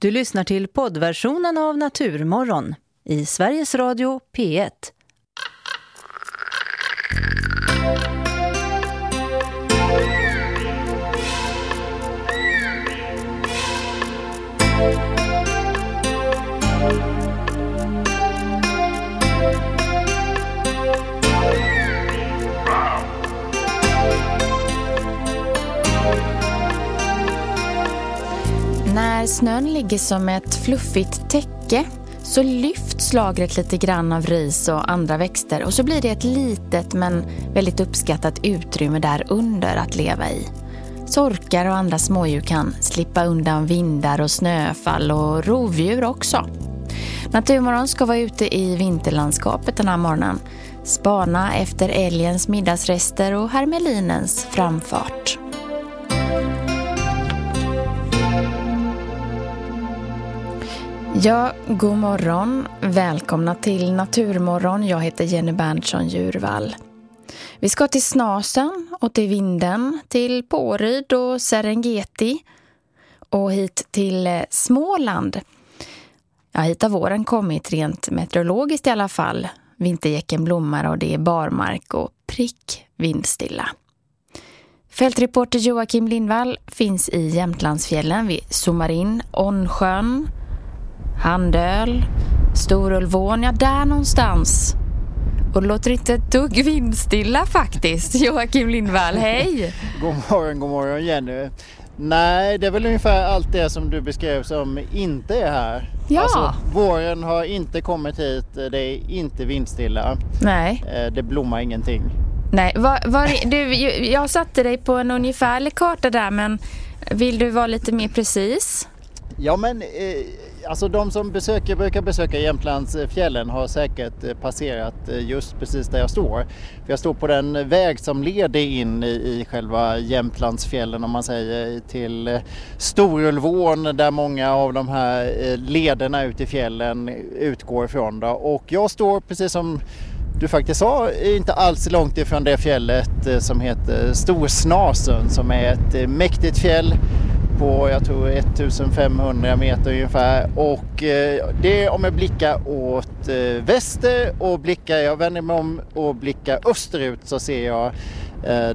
Du lyssnar till poddversionen av Naturmorgon i Sveriges Radio P1. När snön ligger som ett fluffigt täcke så lyfts lagret lite grann av ris och andra växter och så blir det ett litet men väldigt uppskattat utrymme där under att leva i. Sorkar och andra smådjur kan slippa undan vindar och snöfall och rovdjur också. Naturmorgon ska vara ute i vinterlandskapet den här morgonen. Spana efter älgens middagsrester och hermelinens framfart. Ja, god morgon. Välkomna till Naturmorgon. Jag heter Jenny Berntsson Djurvall. Vi ska till Snasen och till Vinden, till Påryd och Serengeti och hit till eh, Småland. Ja, hit har våren kommit rent meteorologiskt i alla fall. Vintergäcken blommar och det är barmark och prick vindstilla. Fältreporter Joakim Lindvall finns i Jämtlandsfjällen. Vi zoomar in Onsjön, Handöl, Storulvån, ja där någonstans. Och det låter inte ett dugg vindstilla faktiskt. Joakim Lindvall, hej! god morgon, god morgon Jenny. Nej, det är väl ungefär allt det som du beskrev som inte är här. Ja. Alltså, våren har inte kommit hit, det är inte vindstilla. Nej. Eh, Det blommar ingenting. Nej, var, var, du, jag satte dig på en ungefärlig karta där men vill du vara lite mer precis? Ja men eh, alltså de som besöker, brukar besöka Jämtlandsfjällen har säkert eh, passerat eh, just precis där jag står. För jag står på den väg som leder in i, i själva Jämtlandsfjällen om man säger till eh, Storulvån där många av de här lederna ut i fjällen utgår ifrån. Då. Och jag står precis som du faktiskt sa inte alls långt ifrån det fjället som heter Storsnasen som är ett mäktigt fjäll på jag tror 1500 meter ungefär. Och eh, det är om jag blickar åt eh, väster och blickar jag vänder mig om och blickar österut så ser jag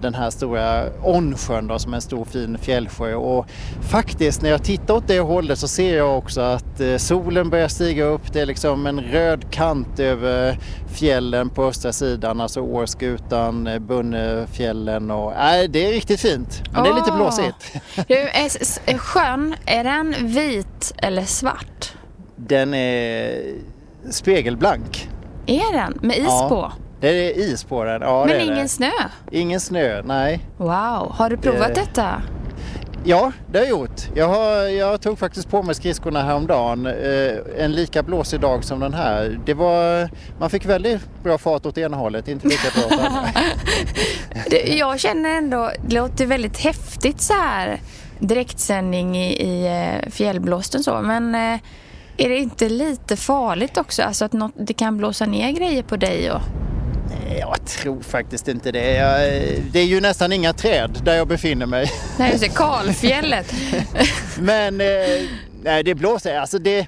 den här stora Onsjön då, som är en stor fin fjällsjö och faktiskt när jag tittar åt det hållet så ser jag också att eh, solen börjar stiga upp. Det är liksom en röd kant över fjällen på östra sidan, alltså Årskutan, eh, Bunnefjällen och nej, det är riktigt fint. Men det är lite blåsigt. Du, är sjön, är den vit eller svart? Den är spegelblank. Är den? Med is Ja, på? Det är is på den. Ja, men ingen det. snö? Ingen snö, nej. Wow, har du provat Eh, detta? Ja, det har jag gjort. Jag, har, jag tog faktiskt på mig skridskorna häromdagen. Eh, en lika blåsig dag som den här. Det var, man fick väldigt bra fart åt ena hållet, inte lika bra åt andra. Det- Jag känner ändå, det låter väldigt häftigt så här direktsändning i, i eh, fjällblåsten så, men eh, är det inte lite farligt också? Alltså att något, det kan blåsa ner grejer på dig och... Nej, Jag tror faktiskt inte det. Jag, det är ju nästan inga träd där jag befinner mig. Nej, just det, Kalfjället. Men eh, nej, det blåser, alltså det...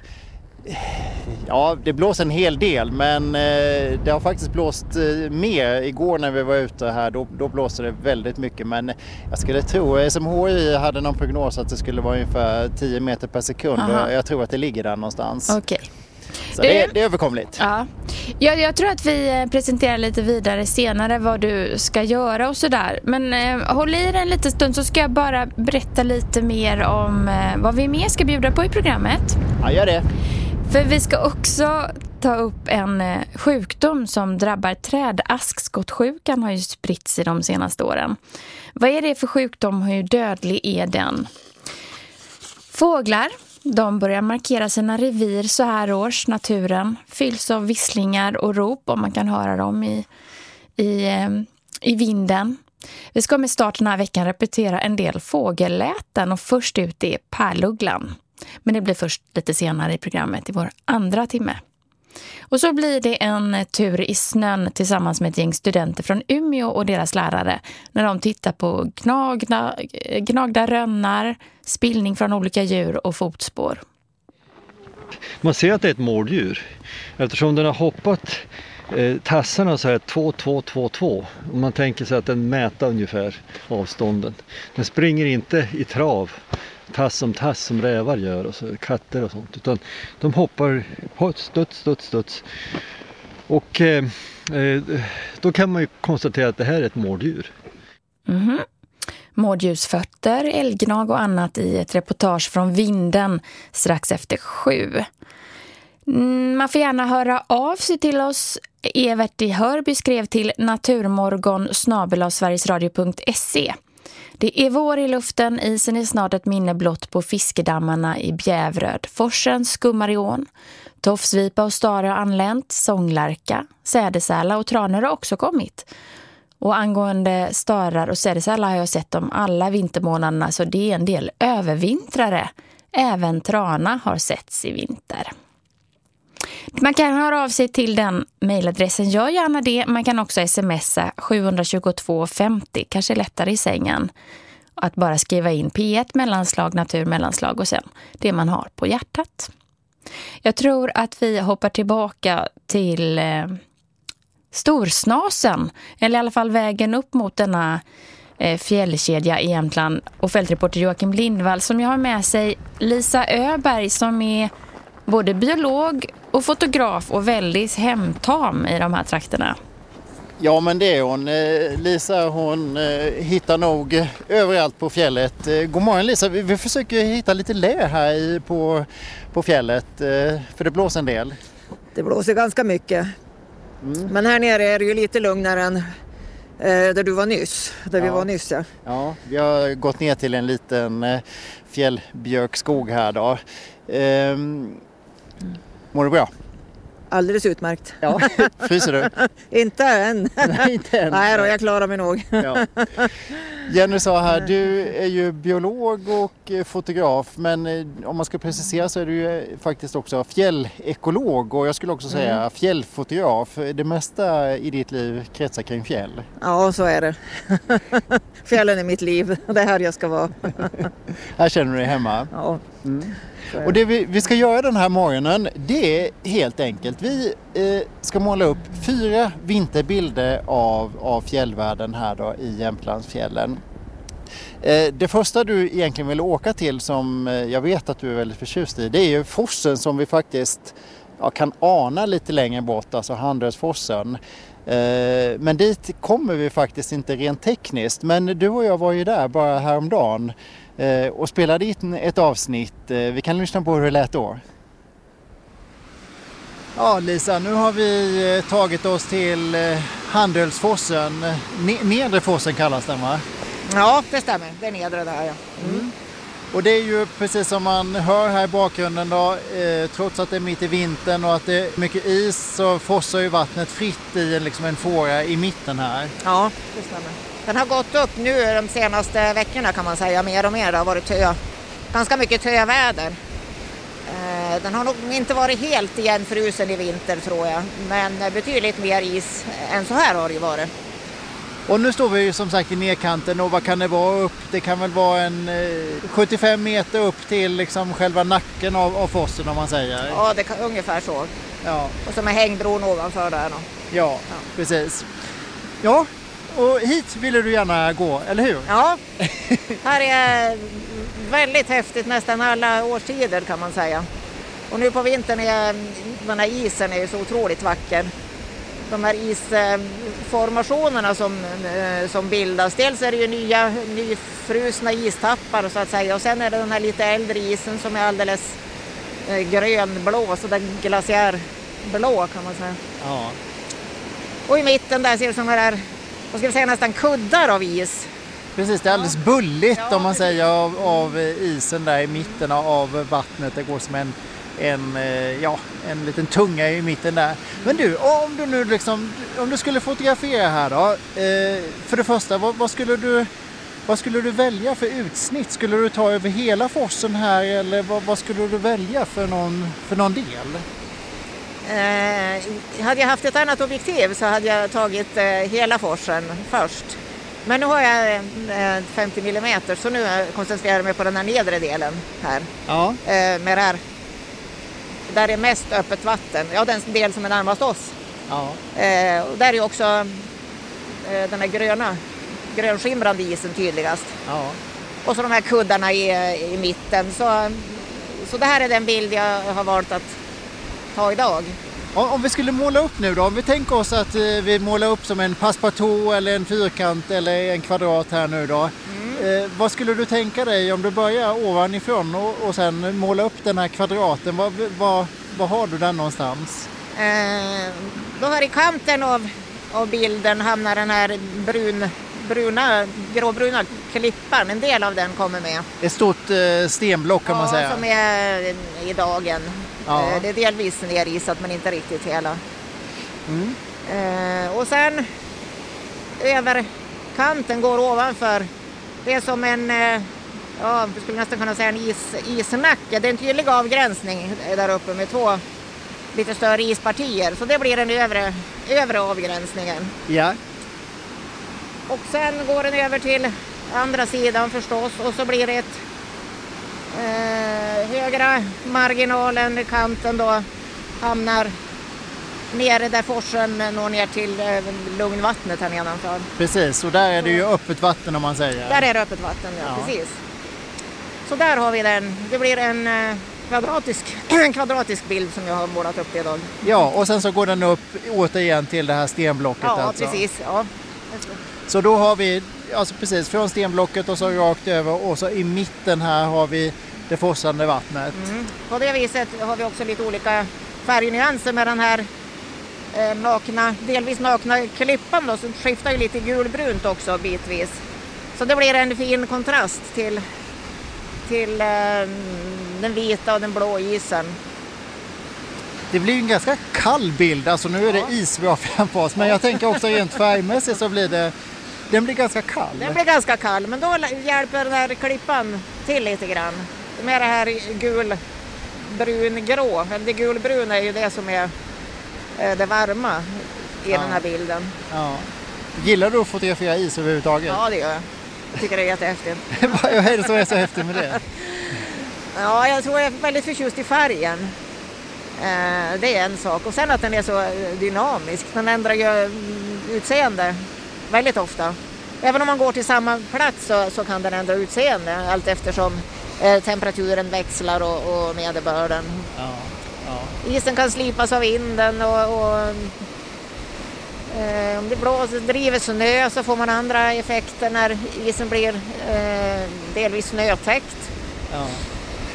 Ja, det blåser en hel del men eh, det har faktiskt blåst eh, mer. Igår när vi var ute här då, då blåste det väldigt mycket men jag skulle tro, SMHI hade någon prognos att det skulle vara ungefär 10 meter per sekund Aha. och jag tror att det ligger där någonstans. Okej. Så det, det är överkomligt. Ja. Jag, jag tror att vi eh, presenterar lite vidare senare vad du ska göra och sådär. Men eh, håll i dig en liten stund så ska jag bara berätta lite mer om eh, vad vi mer ska bjuda på i programmet. Ja, gör det. För vi ska också ta upp en eh, sjukdom som drabbar träd. Askskottsjukan har ju spritt sig de senaste åren. Vad är det för sjukdom och hur dödlig är den? Fåglar, de börjar markera sina revir så här års. Naturen fylls av visslingar och rop om man kan höra dem i, i, eh, i vinden. Vi ska med start den här veckan repetera en del fågelläten och först ut är pärlugglan. Men det blir först lite senare i programmet i vår andra timme. Och så blir det en tur i snön tillsammans med ett gäng studenter från Umeå och deras lärare när de tittar på gnagna, gnagda rönnar, spillning från olika djur och fotspår. Man ser att det är ett mårddjur eftersom den har hoppat eh, tassarna så här 2, 2, 2, 2. Om man tänker sig att den mäter ungefär avstånden. Den springer inte i trav tass som tass som rävar gör och så, katter och sånt. Utan de hoppar studs, studs, studs. Och eh, eh, då kan man ju konstatera att det här är ett mårddjur. Mm -hmm. Mårddjursfötter, älggnag och annat i ett reportage från Vinden strax efter sju. Mm, man får gärna höra av sig till oss. Evert i Hörby skrev till naturmorgon sverigesradio.se. Det är vår i luften, isen är snart ett minne blott på fiskedammarna i Bjävröd. Forsen skummar i ån. Tofsvipa och stare har anlänt, sånglärka, sädesäla och tranor har också kommit. Och angående starar och sädesäla har jag sett dem alla vintermånaderna så det är en del övervintrare. Även trana har setts i vinter. Man kan höra av sig till den mejladressen. Gör gärna det. Man kan också smsa 722 50. Kanske lättare i sängen. Att bara skriva in P1 mellanslag, natur, mellanslag och sen det man har på hjärtat. Jag tror att vi hoppar tillbaka till eh, Storsnasen. Eller i alla fall vägen upp mot denna eh, fjällkedja i Jämtland. Och fältreporter Joakim Lindvall som jag har med sig Lisa Öberg som är både biolog och fotograf och väldigt hemtam i de här trakterna. Ja men det är hon. Eh, Lisa hon eh, hittar nog överallt på fjället. Eh, god morgon Lisa, vi försöker hitta lite lä här på, på fjället för det blåser en del. Det blåser ganska mycket. Mm. Men här nere är det ju lite lugnare än där du var nyss. Där ja. vi var nyss ja. Ja, vi har gått ner till en liten fjällbjörkskog här då. Ehm, Mår du bra? Alldeles utmärkt. Ja. Fryser du? inte än. Nej, inte än. Nej då, jag klarar mig nog. ja. Jenny sa här, du är ju biolog och eh, fotograf men eh, om man ska precisera så är du ju eh, faktiskt också fjällekolog och jag skulle också säga mm. fjällfotograf. Det mesta i ditt liv kretsar kring fjäll. Ja, så är det. Fjällen är mitt liv, det är här jag ska vara. här känner du dig hemma? Ja. Mm. Och det vi, vi, ska göra den här morgonen det är helt enkelt. Vi eh, ska måla upp fyra vinterbilder av, av fjällvärlden här då i Jämtlandsfjällen. Eh, det första du egentligen vill åka till som eh, jag vet att du är väldigt förtjust i det är ju forsen som vi faktiskt ja, kan ana lite längre bort, alltså Handelsforsen. Eh, men dit kommer vi faktiskt inte rent tekniskt. Men du och jag var ju där bara häromdagen och spelade in ett avsnitt. Eh, vi kan lyssna på hur det lät då. Ja Lisa, nu har vi eh, tagit oss till Handelsforsen. Nedre forsen kallas den va? Ja, det stämmer. Det är nedre där ja. Mm. Mm. Och det är ju precis som man hör här i bakgrunden då, eh, trots att det är mitt i vintern och att det är mycket is så forsar ju vattnet fritt i en, liksom en fåra i mitten här. Ja, det stämmer. Den har gått upp nu de senaste veckorna kan man säga, mer och mer. Det har varit tö, ganska mycket töväder. Eh, den har nog inte varit helt igenfrusen i vinter tror jag, men betydligt mer is än så här har det ju varit. Och nu står vi som sagt i nedkanten och vad kan det vara upp? Det kan väl vara en 75 eh, meter upp till liksom själva nacken av, av fossen om man säger? Ja, det kan, ungefär så. Ja. Och så med hängbron ovanför där. Då. Ja, ja, precis. Ja, och hit ville du gärna gå, eller hur? Ja, här är väldigt häftigt nästan alla årstider kan man säga. Och nu på vintern är den här isen är så otroligt vacker. De här isformationerna som, eh, som bildas, dels är det ju nya nyfrusna istappar så att säga och sen är det den här lite äldre isen som är alldeles eh, grönblå, så där glaciärblå kan man säga. Ja. Och i mitten där ser det ut som här vad ska vi säga, nästan kuddar av is. Precis, det är alldeles bulligt ja, om man säger av, av, isen där i mitten av vattnet. Det går som en, en, eh, ja, en liten tunga i mitten där. Men du, om du nu liksom, om du skulle fotografera här då. Eh, för det första, vad, vad, skulle du, vad skulle du välja för utsnitt? Skulle du ta över hela forsen här eller vad, vad skulle du välja för någon, för någon del? Eh, hade jag haft ett annat objektiv så hade jag tagit eh, hela forsen först. Men nu har jag eh, 50 mm så nu koncentrerar jag mig på den här nedre delen här. Ja. Eh, med det här där det är mest öppet vatten. Ja, den del som är närmast oss. Ja. Eh, och där är också eh, den här gröna, grönskimrande isen tydligast. ja. Och så de här kuddarna i, i mitten. Så, så det här är den bild jag har valt att ta idag. Om vi skulle måla upp nu då, om vi tänker oss att eh, vi målar upp som en passepartout eller en fyrkant eller en kvadrat här nu då. Eh, vad skulle du tänka dig om du börjar ovanifrån och, och sen måla upp den här kvadraten? Vad, vad, vad har du den någonstans? Eh, då här i kanten av, av bilden hamnar den här brun, bruna, gråbruna klippan. En del av den kommer med. Ett stort eh, stenblock kan man ja, säga. som är i dagen. Ja. Eh, det är delvis nerisat men inte riktigt hela. Mm. Eh, och sen över kanten går ovanför. Det är som en, eh, ja, vi skulle nästan kunna säga en is, isnacke. Det är en tydlig avgränsning där uppe med två lite större ispartier. Så det blir den övre, övre avgränsningen. Ja. Och sen går den över till andra sidan förstås och så blir det ett eh, högra marginalen, kanten då hamnar nere där forsen når ner till eh, lugnvattnet här nedanför. Precis, och där är det ju öppet vatten om man säger. Där är det öppet vatten, ja, Ja. precis. Så där har vi den. Det blir en eh, kvadratisk, en kvadratisk bild som jag har målat upp idag. Ja, och sen så går den upp återigen till det här stenblocket Ja, alltså. precis. Ja. Så då har vi, alltså precis från stenblocket och så rakt över och så i mitten här har vi det forsande vattnet. Mm. På det viset har vi också lite olika färgnyanser med den här eh, nakna, delvis nakna klippan då, som skiftar ju lite gulbrunt också bitvis. Så det blir en fin kontrast till, till eh, den vita och den blå isen. Det blir ju en ganska kall bild, alltså nu är det Ja. is vi har framför oss men jag tänker också rent färgmässigt så blir det, den blir ganska kall. Den blir ganska kall men då hjälper den här klippan till lite grann. Med det här gul, brun, grå. Det gulbruna är ju det som är eh, det varma i Ja. den här bilden. Ja. Gillar du att fotografera is överhuvudtaget? Ja det gör jag. Jag tycker det är jättehäftigt. Vad är det som är så häftigt med det? Ja, jag tror jag är väldigt förtjust i färgen. Eh, det är en sak. Och sen att den är så eh, dynamisk. Den ändrar ju mm, utseende väldigt ofta. Även om man går till samma plats så, så kan den ändra utseende allt eftersom eh, temperaturen växlar och, och nederbörden. Ja, ja. Isen kan slipas av vinden och, och eh, om det blåser, driver snö så får man andra effekter när isen blir eh, delvis snötäckt. Ja.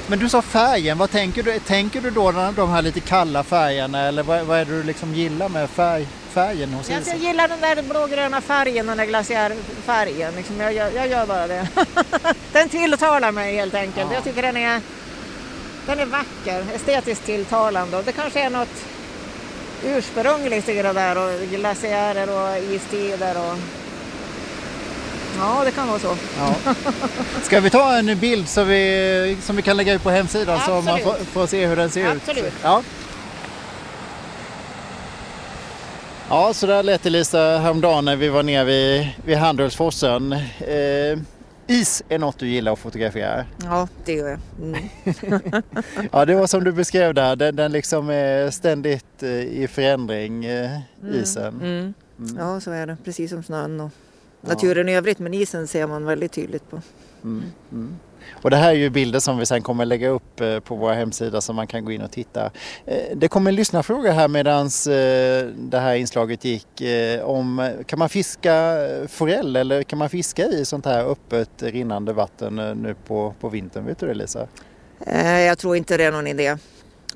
Men du sa färgen, vad tänker du? Tänker du då de de här lite kalla färgerna eller vad, vad är det du liksom gillar med färg, färgen hos Jag, jag isen? gillar den där blågröna färgen, den där glaciärfärgen. Liksom jag, jag, jag gör bara det. den tilltalar mig helt enkelt. Ja. Jag tycker den är, den är vacker, estetiskt tilltalande. Och det kanske är något ursprungligt i det där och glaciärer och istider. Och... Ja, det kan vara så. Ja. Ska vi ta en bild så vi, som vi kan lägga ut på hemsidan så man Absolut. får, får se hur den ser Absolut. ut? Ja. Ja, så där lät det Lisa häromdagen när vi var nere vid, vid Handelsforsen. Eh, is är något du gillar att fotografera. Ja, det gör jag. Mm. Ja, det var som du beskrev där, den, den liksom är ständigt eh, i förändring, eh, isen. Mm. Ja, så är det. Precis som snön och naturen i övrigt. Men isen ser man väldigt tydligt på. Och det här är ju bilder som vi sen kommer lägga upp eh, på våra hemsida så man kan gå in och titta. Eh, Det kom en lyssnarfråga här medan det här inslaget gick eh, om kan man fiska forell eller kan man fiska i sånt här öppet rinnande vatten eh, nu på, på vintern? Vet du det Lisa? Eh, Jag tror inte det är någon idé att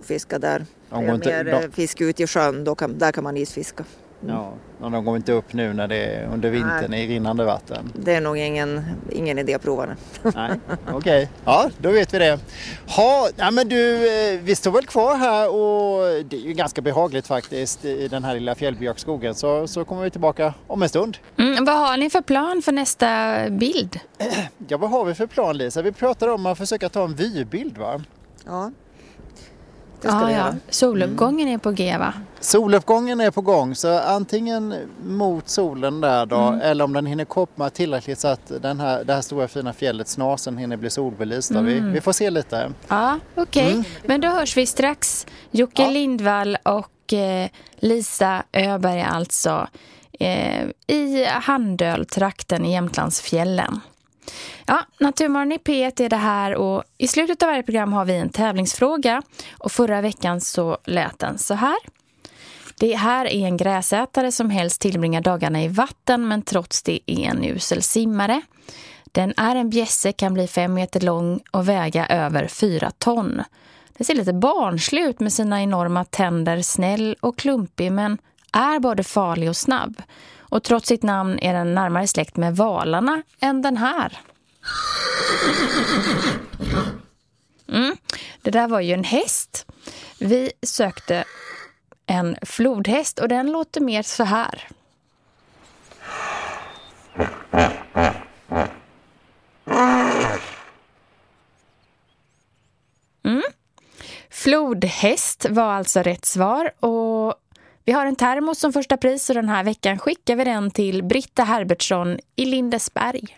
fiska där. De Det är inte, mer de, eh, fiske ute i sjön, då kan, där kan man isfiska. Ja, de går inte upp nu när det är under vintern i rinnande vatten? Det är nog ingen, ingen idé att prova det. Nej, okej. Ja, då vet vi det. Ha, ja, men du, eh, vi står väl kvar här och det är ju ganska behagligt faktiskt i den här lilla fjällbjörkskogen. Så, så kommer vi tillbaka om en stund. Mm, vad har ni för plan för nästa bild? Ja, vad har vi för plan Lisa? Vi pratade om att försöka ta en vybild va? Ja. Det ska ah, vi ja. göra. Soluppgången är på G va? Soluppgången är på gång så antingen mot solen där då Mm. eller om den hinner komma tillräckligt så att den här, det här stora fina fjället Snasen hinner bli solbelyst. Mm. Vi, vi får se lite. Ja, okej. Men då hörs vi strax. Jocke Ja. Lindvall och eh, Lisa Öberg alltså eh, i Handöltrakten i Jämtlandsfjällen. Ja, Naturmorgon i P1 är det här och i slutet av varje program har vi en tävlingsfråga och förra veckan så lät den så här. Det här är en gräsätare som helst tillbringar dagarna i vatten men trots det är en usel simmare. Den är en bjässe, kan bli fem meter lång och väga över fyra ton. Den ser lite barnslig ut med sina enorma tänder, snäll och klumpig men är både farlig och snabb. Och trots sitt namn är den närmare släkt med valarna än den här. Mm. Det där var ju en häst. Vi sökte en flodhäst och den låter mer så här. Mm. Flodhäst var alltså rätt svar och vi har en termos som första pris och den här veckan skickar vi den till Britta Herbertsson i Lindesberg.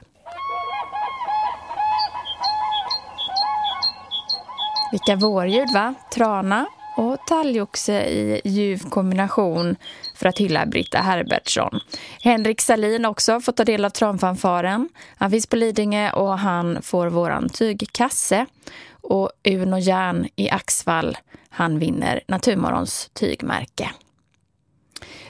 Vilka vårljud va? Trana och talgoxe i ljuv kombination för att hylla Britta Herbertsson. Henrik Salin också fått ta del av tranfanfaren. Han finns på Lidingö och han får våran tygkasse. Och Uno Järn i Axvall, han vinner Naturmorgons tygmärke.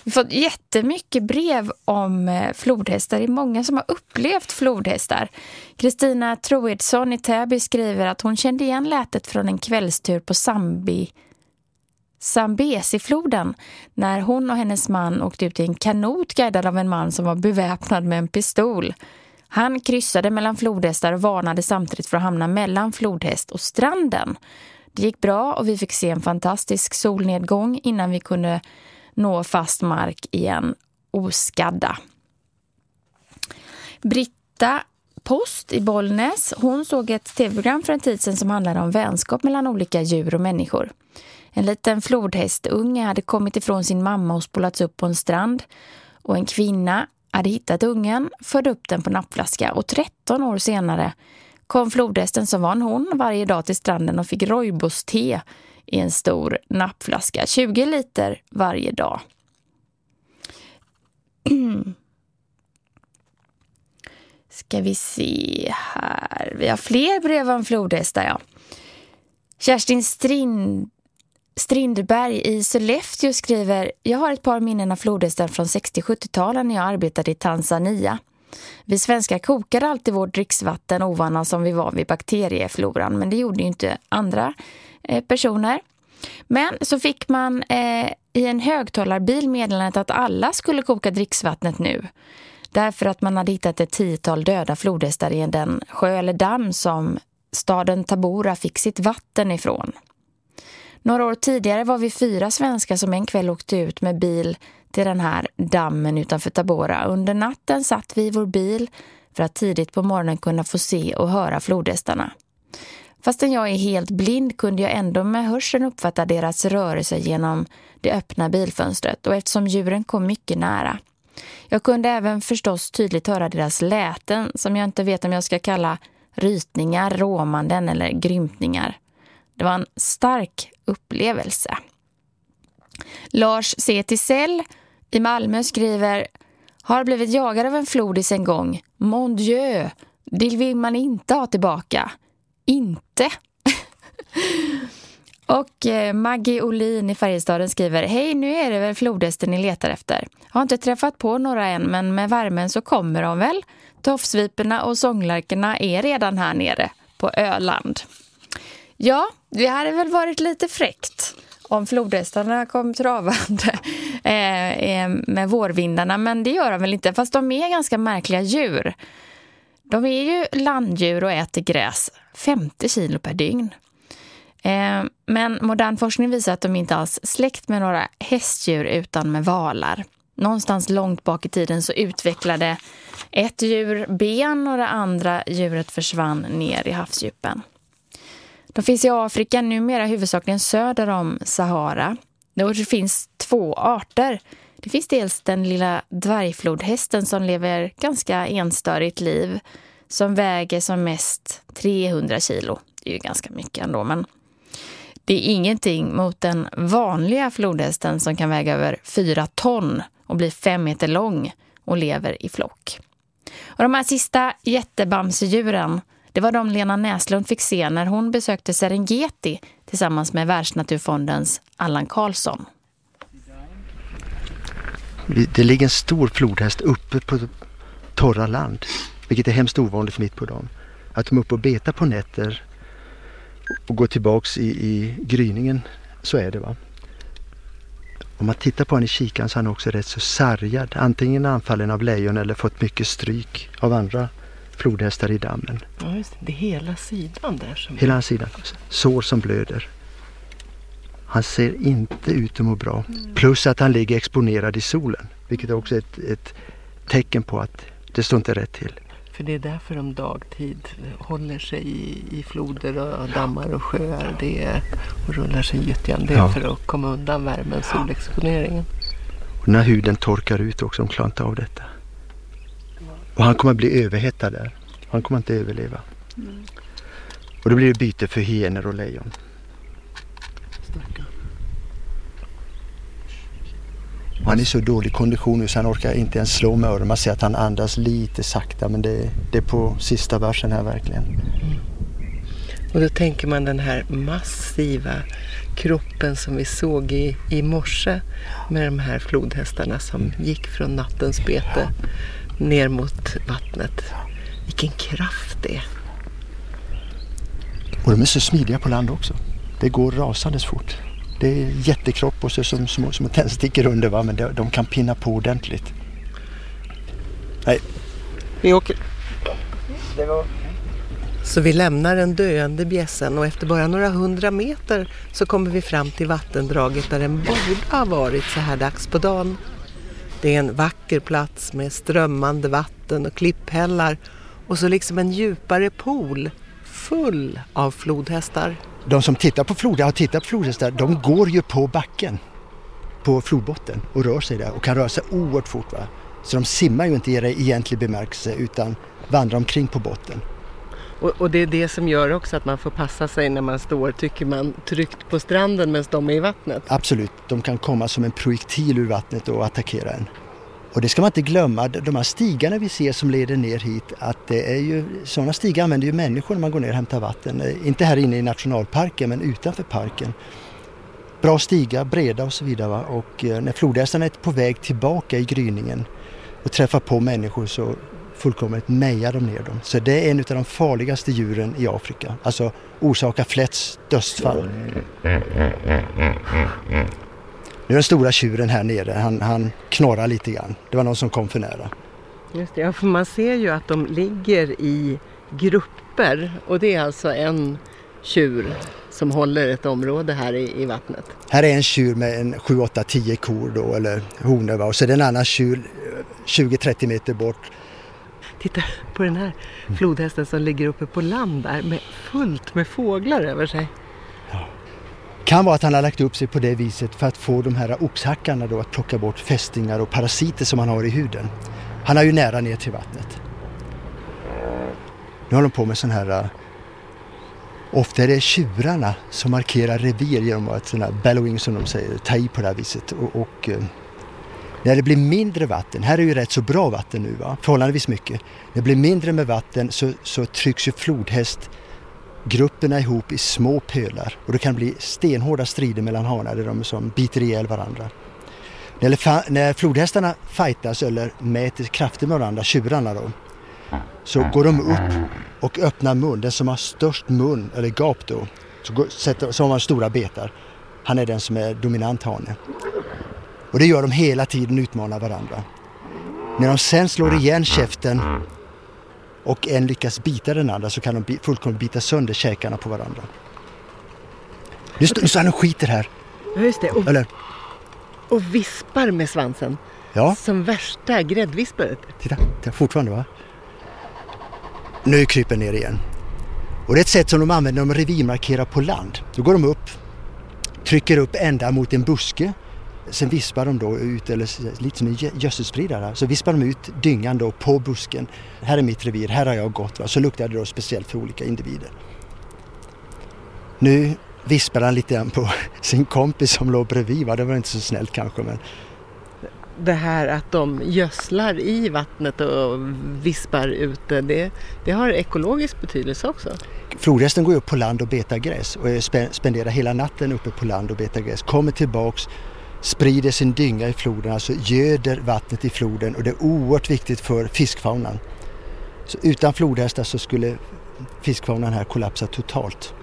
Vi har fått jättemycket brev om eh, flodhästar. Det är många som har upplevt flodhästar. Kristina Troedsson i Täby skriver att hon kände igen lätet från en kvällstur på Zambi Zambesifloden när hon och hennes man åkte ut i en kanot guidad av en man som var beväpnad med en pistol. Han kryssade mellan flodhästar och varnade samtidigt för att hamna mellan flodhäst och stranden. Det gick bra och vi fick se en fantastisk solnedgång innan vi kunde nå fast mark igen oskadda. Britta Post i Bollnäs, hon såg ett tv-program för en tid sedan som handlade om vänskap mellan olika djur och människor. En liten flodhästunge hade kommit ifrån sin mamma och spolats upp på en strand. Och en kvinna hade hittat ungen, förde upp den på nappflaska och 13 år senare kom flodhästen som var en hon varje dag till stranden och fick rooibos-te i en stor nappflaska. 20 liter varje dag. Ska vi se här. Vi har fler brev om flodhästar, ja. Kerstin Strind Strindberg i Sollefteå skriver Jag har ett par minnen av flodhästar från 60-70-talen när jag arbetade i Tanzania. Vi svenskar kokade alltid vårt dricksvatten ovana som vi var vid bakteriefloran men det gjorde ju inte andra eh, personer. Men så fick man eh, i en högtalarbil meddelandet att alla skulle koka dricksvattnet nu. Därför att man hade hittat ett tiotal döda flodhästar i den sjö eller damm som staden Tabora fick sitt vatten ifrån. Några år tidigare var vi fyra svenskar som en kväll åkte ut med bil till den här dammen utanför Tabora. Under natten satt vi i vår bil för att tidigt på morgonen kunna få se och höra flodhästarna. Fastän jag är helt blind kunde jag ändå med hörseln uppfatta deras rörelse genom det öppna bilfönstret och eftersom djuren kom mycket nära. Jag kunde även förstås tydligt höra deras läten som jag inte vet om jag ska kalla rytningar, råmanden eller grymtningar. Det var en stark upplevelse. Lars C. Tisell i Malmö skriver Har blivit jagad av en flodis en gång. Mon Dieu, det vill man inte ha tillbaka. Inte. Och eh, Maggie Olin i Färjestaden skriver Hej, nu är det väl flodhästen ni letar efter. Har inte träffat på några än, men med värmen så kommer de väl. Tofsviporna och sånglärkorna är redan här nere på Öland. Ja, det hade väl varit lite fräckt om flodhästarna kom travande eh, eh, med vårvindarna, men det gör de väl inte, fast de är ganska märkliga djur. De är ju landdjur och äter gräs 50 kilo per dygn. Eh, men modern forskning visar att de inte alls släkt med några hästdjur utan med valar. Någonstans långt bak i tiden så utvecklade ett djur ben och det andra djuret försvann ner i havsdjupen. De finns i Afrika numera huvudsakligen söder om Sahara. Och det finns två arter. Det finns dels den lilla dvärgflodhästen som lever ganska enstörigt liv som väger som mest 300 kilo. Det är ju ganska mycket ändå, men det är ingenting mot den vanliga flodhästen som kan väga över 4 ton och bli fem meter lång och lever i flock. Och de här sista jättebamsedjuren, det var de Lena Näslund fick se när hon besökte Serengeti tillsammans med Världsnaturfondens Allan Karlsson. Det ligger en stor flodhäst uppe på torra land, vilket är hemskt ovanligt mitt på dagen. Att de är uppe och betar på nätter och går tillbaks i, i gryningen, så är det va. Om man tittar på honom i kikaren så är han också rätt så sargad. Antingen anfallen av lejon eller fått mycket stryk av andra flodhästar i dammen. Ja, just det. det är hela sidan där. Som... Hela sidan. Sår som blöder. Han ser inte ut att må bra. Mm. Plus att han ligger exponerad i solen. Vilket är också ett, ett tecken på att det står inte rätt till. För det är därför de dagtid håller sig i, i floder och dammar och sjöar det är, och rullar sig i gyttjan. Det är ja. för att komma undan värmen, solexponeringen. Och när huden torkar ut också, de klarar inte av detta. Och han kommer att bli överhettad där. Han kommer inte att överleva. Mm. Och då blir det byte för hyenor och lejon. Han är så dålig kondition nu så han orkar inte ens slå med öronen. Man ser att han andas lite sakta men det, det är på sista versen här verkligen. Mm. Och då tänker man den här massiva kroppen som vi såg i, i morse med de här flodhästarna som mm. gick från nattens bete ner mot vattnet. Vilken kraft det är. Och de är så smidiga på land också. Det går rasandes fort. Det är jättekropp och så som små, små tändstickor under va? men de, de kan pinna på ordentligt. Nej, vi åker. Det var... Så vi lämnar den döende bjässen och efter bara några hundra meter så kommer vi fram till vattendraget där den borde ha varit så här dags på dagen. Det är en vacker plats med strömmande vatten och klipphällar och så liksom en djupare pool full av flodhästar de som tittar på flod, har tittat på flodhästar, de går ju på backen på flodbotten och rör sig där och kan röra sig oerhört fort. Va? Så de simmar ju inte i egentlig bemärkelse utan vandrar omkring på botten. Och, och, det är det som gör också att man får passa sig när man står, tycker man, tryggt på stranden medan de är i vattnet? Absolut, de kan komma som en projektil ur vattnet och attackera en. Och det ska man inte glömma, de här stigarna vi ser som leder ner hit, att det är ju, sådana stigar använder ju människor när man går ner och hämtar vatten. Eh, inte här inne i nationalparken men utanför parken. Bra stigar, breda och så vidare. Va? Och eh, när flodhästarna är på väg tillbaka i gryningen och träffar på människor så fullkomligt mejar de ner dem. Så det är en av de farligaste djuren i Afrika. Alltså orsakar flest dödsfall. Nu är den stora tjuren här nere, han, han knorrar lite grann. Det var någon som kom för nära. Just det, ja, för man ser ju att de ligger i grupper och det är alltså en tjur som håller ett område här i, i vattnet. Här är en tjur med en 7, 8, 10 kor då, eller honor och så är det en annan tjur 20-30 meter bort. Titta på den här flodhästen som ligger uppe på land där med fullt med fåglar över sig. Kan vara att han har lagt upp sig på det viset för att få de här oxhackarna då att plocka bort fästingar och parasiter som han har i huden. Han har ju nära ner till vattnet. Nu håller de på med sån här... Äh, ofta är det tjurarna som markerar revir genom att såna här bellowing som de säger, ta i på det här viset. Och, och äh, när det blir mindre vatten, här är ju rätt så bra vatten nu va, förhållandevis mycket. När det blir mindre med vatten så, så trycks ju flodhästgrupperna ihop i små pölar och det kan bli stenhårda strider mellan hanar där de som biter ihjäl varandra. När, när flodhästarna fightas eller mäter krafter med varandra, tjurarna då, så går de upp och öppnar mun. Den som har störst mun, eller gap då, så, går, sätter, så har man stora betar. Han är den som är dominant hane. Och det gör de hela tiden, utmanar varandra. När de sen slår igen käften och en lyckas bita den andra så kan de fullkomligt bita sönder käkarna på varandra. Nu, st- nu står han och skiter här. Ja, just det. Och, Eller? och vispar med svansen. Ja. Som värsta gräddvispet. Titta, titta, fortfarande va? Nu kryper ner igen. Och det är ett sätt som de använder när de revirmarkerar på land. Då går de upp, trycker upp ända mot en buske. Sen vispar de då ut, eller lite som en gödselspridare, så vispar de ut dyngan då på busken. Här är mitt revir, här har jag gått. Va? Så luktar det då speciellt för olika individer. Nu vispar han lite grann på sin kompis som låg bredvid. Va? Det var inte så snällt kanske men det här att de gödslar i vattnet och vispar ut det, det, har ekologisk betydelse också. Flodhästen går upp på land och betar gräs och spenderar hela natten uppe på land och betar gräs. Kommer tillbaks, sprider sin dynga i floden, alltså göder vattnet i floden och det är oerhört viktigt för fiskfaunan. Så utan flodhästar så skulle fiskfaunan här kollapsa totalt.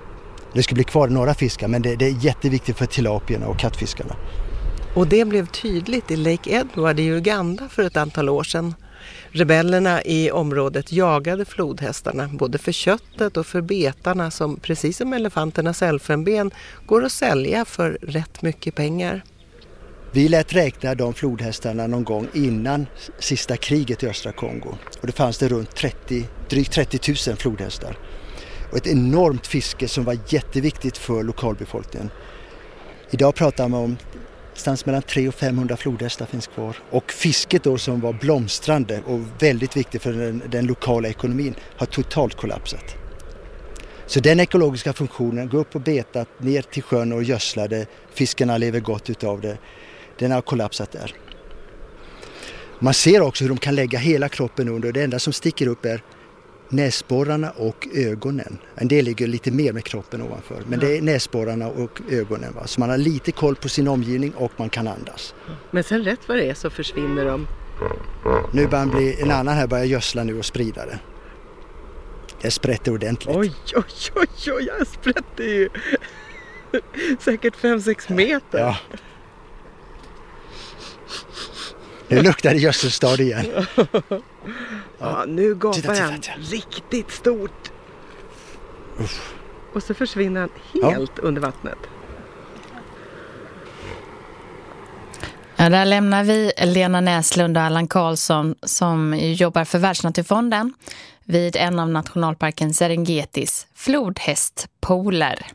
Det skulle bli kvar några fiskar men det, det är jätteviktigt för tilapierna och kattfiskarna. Och det blev tydligt i Lake Edward i Uganda för ett antal år sedan. Rebellerna i området jagade flodhästarna både för köttet och för betarna som precis som elefanternas elfenben går att sälja för rätt mycket pengar. Vi lät räkna de flodhästarna någon gång innan sista kriget i östra Kongo och det fanns det runt 30, drygt 30 000 flodhästar. Och ett enormt fiske som var jätteviktigt för lokalbefolkningen. Idag pratar man om Någonstans mellan 300 och 500 flodhästar finns kvar. Och fisket då som var blomstrande och väldigt viktigt för den, den lokala ekonomin har totalt kollapsat. Så den ekologiska funktionen, gå upp och beta ner till sjön och gödslade, fiskarna lever gott utav det, den har kollapsat där. Man ser också hur de kan lägga hela kroppen under, det enda som sticker upp är näsborrarna och ögonen. En del ligger lite mer med kroppen ovanför men det är näsborrarna och ögonen. Va? Så man har lite koll på sin omgivning och man kan andas. Men sen rätt vad det är så försvinner de. Nu börjar bli, en annan här börjar gödsla nu och sprida det. Det sprätter ordentligt. Oj, oj, oj, oj, jag sprätter ju säkert 5-6 meter. Ja. Nu luktar det gödselstad igen. Ja, nu gapar han riktigt stort. Uff. Och så försvinner han helt ja. under vattnet. Ja, där lämnar vi Lena Näslund och Allan Karlsson som jobbar för Världsnaturfonden vid en av nationalparken Serengetis flodhästpooler.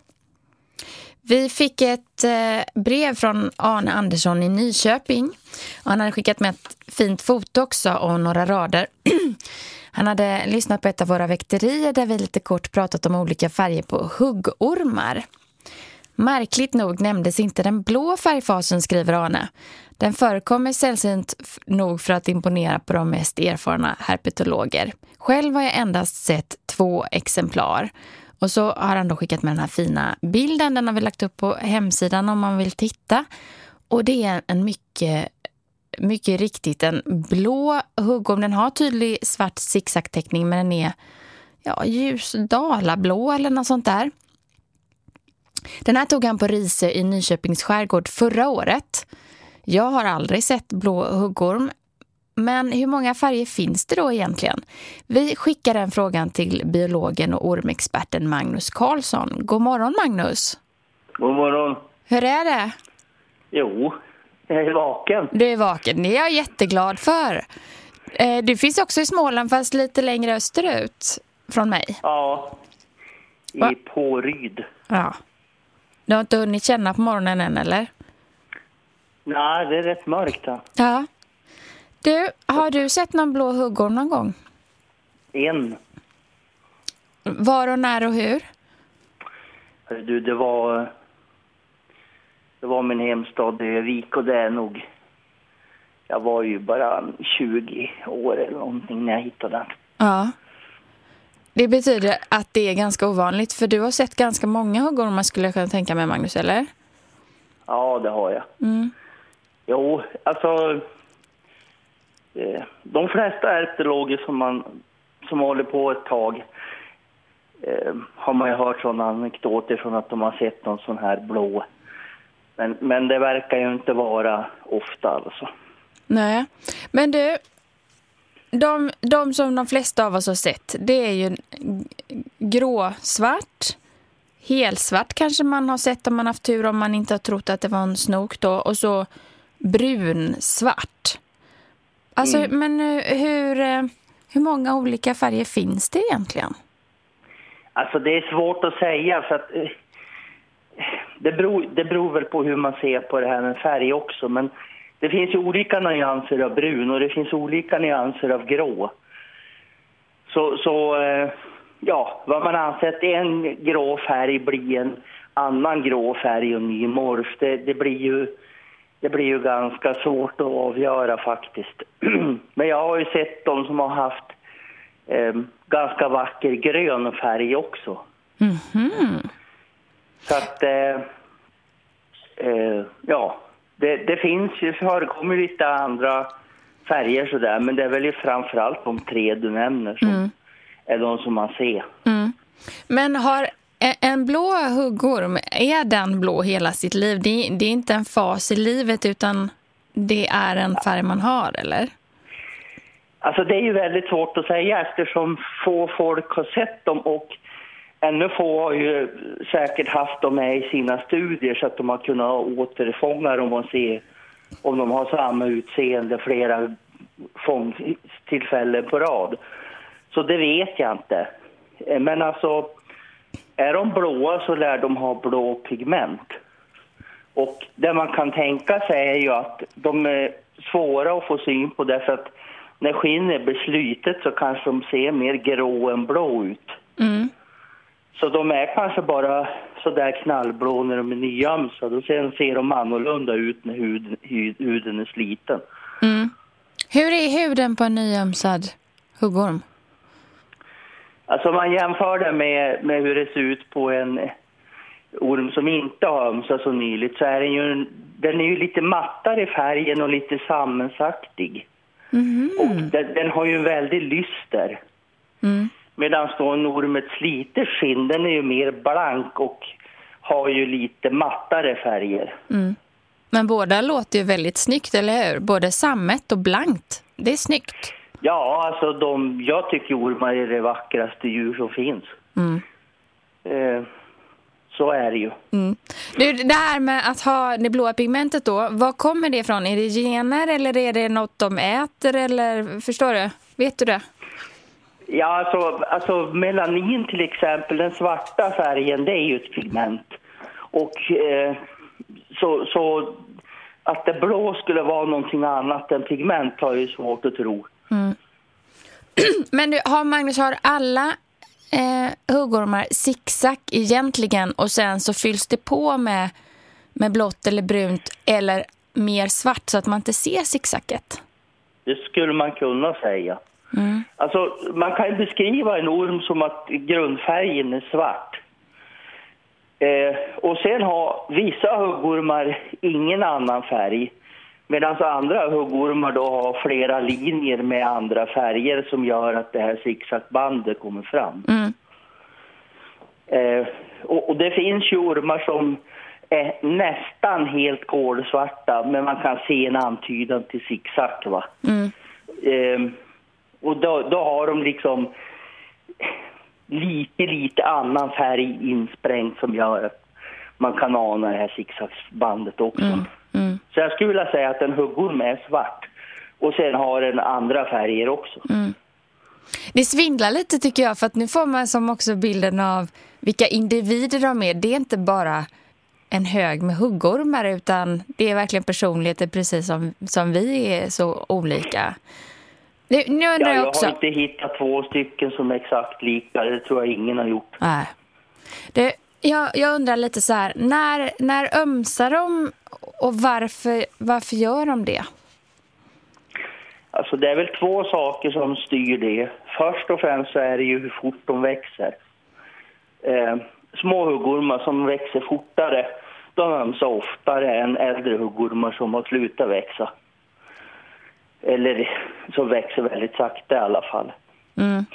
Vi fick ett eh, brev från Arne Andersson i Nyköping. Han hade skickat med ett fint foto också och några rader. Han hade lyssnat på ett av våra väkterier där vi lite kort pratat om olika färger på huggormar. Märkligt nog nämndes inte den blå färgfasen, skriver Arne. Den förekommer sällsynt nog för att imponera på de mest erfarna herpetologer. Själv har jag endast sett två exemplar. Och så har han då skickat med den här fina bilden. Den har vi lagt upp på hemsidan om man vill titta. Och det är en mycket, mycket riktigt en blå huggorm. Den har tydlig svart zigzagteckning men den är ja, ljus dalablå eller något sånt där. Den här tog han på Risö i Nyköpings skärgård förra året. Jag har aldrig sett blå huggorm men hur många färger finns det då egentligen? Vi skickar den frågan till biologen och ormexperten Magnus Karlsson. God morgon Magnus! God morgon! Hur är det? Jo, jag är vaken. Du är vaken, det är jag jätteglad för. Eh, du finns också i Småland fast lite längre österut från mig. Ja, i Va? Påryd. Ja. Du har inte hunnit känna på morgonen än eller? Nej, det är rätt mörkt. Då. Ja. Du, har du sett någon blå huggorm någon gång? En. Var och när och hur? Du, det var... Det var min hemstad Övik och det är nog... Jag var ju bara 20 år eller någonting när jag hittade den. Ja. Det betyder att det är ganska ovanligt för du har sett ganska många huggormar skulle jag kunna tänka mig Magnus, eller? Ja, det har jag. Mm. Jo, alltså Eh, de flesta ärftologer som, man, som håller på ett tag eh, har man ju hört sådana anekdoter från att de har sett någon sån här blå. Men, men det verkar ju inte vara ofta alltså. Nej, men du, de, de som de flesta av oss har sett, det är ju gråsvart, helsvart kanske man har sett om man haft tur om man inte har trott att det var en snok då, och så brunsvart. Alltså, mm. men eh, hur, eh, hur många olika färger finns det egentligen? Alltså det är svårt att säga för att eh, det beror, det beror väl på hur man ser på det här med färg också. Men det finns ju olika nyanser av brun och det finns olika nyanser av grå. Så, så ja, vad man anser att en grå färg blir en annan grå färg och ny morf, det, det blir ju det blir ju ganska svårt att avgöra faktiskt. Men jag har ju sett de som har haft eh, ganska vacker grön färg också. Mm -hmm. Så att, eh, eh, ja, det, det finns ju, förekommer lite andra färger sådär, men det är väl ju framförallt de tre du nämner som mm. är de som man ser. Mm. Men har en blå huggorm, är den blå hela sitt liv? Det, det är inte en fas i livet utan det är en färg man har, eller? Alltså det är ju väldigt svårt att säga eftersom få folk har sett dem och ännu få har ju säkert haft dem med i sina studier så att de har kunnat återfånga dem och se om de har samma utseende flera fångtillfällen på rad. Så det vet jag inte. Eh, men alltså, är de blåa så lär de ha blå pigment. Och det man kan tänka sig är ju att de är svåra att få syn på därför att när skinnet blir slutet så kanske de ser mer grå än blå ut. Mm. Så de är kanske bara så där knallblå när de är nyömsade och sen ser de annorlunda ut när huden, huden är sliten. Mm. Hur är huden på en nyömsad huggorm? Alltså man jämför det med, med hur det ser ut på en orm som inte har ömsat så nyligt så är den ju, den är ju lite mattare i färgen och lite sammensaktig. Mm. Och den, den, har ju en väldig lyster. Mm. Medan då en orm med slitet skinn, den är ju mer blank och har ju lite mattare färger. Mm. Men båda låter ju väldigt snyggt, eller hur? Både sammet och blankt. Det är snyggt. Ja, alltså de, jag tycker ormar är det vackraste djur som finns. Mm. Eh, så är det ju. Mm. Du, det här med att ha det blåa pigmentet då, var kommer det ifrån? Är det gener eller är det något de äter eller förstår du? Vet du det? Ja, alltså, alltså melanin till exempel, den svarta färgen, det är ju ett pigment. Och eh, så, så att det blå skulle vara någonting annat än pigment har ju svårt att tro. Mm. Men du, har Magnus, har alla eh, huggormar zigzag egentligen och sen så fylls det på med, med blått eller brunt eller mer svart så att man inte ser zigzaget? Det skulle man kunna säga. Mm. Alltså, man kan beskriva en orm som att grundfärgen är svart. Eh, och sen har vissa huggormar ingen annan färg. Medan andra huggormar då har flera linjer med andra färger som gör att det här zigzagbandet kommer fram. Mm. Eh, och, och, det finns ju ormar som är nästan helt kolsvarta men man kan se en antydan till zigzag va. Mm. Eh, och då, då har de liksom lite, lite annan färg insprängt som gör att man kan ana det här zigzagbandet också. Mm. Mm. Så jag skulle vilja säga att en huggorm är svart. Och sen har den andra färger också. Mm. Det svindlar lite tycker jag för att nu får man som också bilden av vilka individer de är. Det är inte bara en hög med huggormar utan det är verkligen personligheter precis som, som vi är så olika. Nu, nu undrar ja, jag också... har inte hittat två stycken som är exakt lika. Det tror jag ingen har gjort. Nej. Det, jag, jag undrar lite så här, när, när ömsar de och varför, varför gör de det? Alltså det är väl två saker som styr det. Först och främst så är det ju hur fort de växer. Eh, små huggormar som växer fortare, de ömsar oftare än äldre huggormar som har slutat växa. Eller som växer väldigt sakta i alla fall. Mm.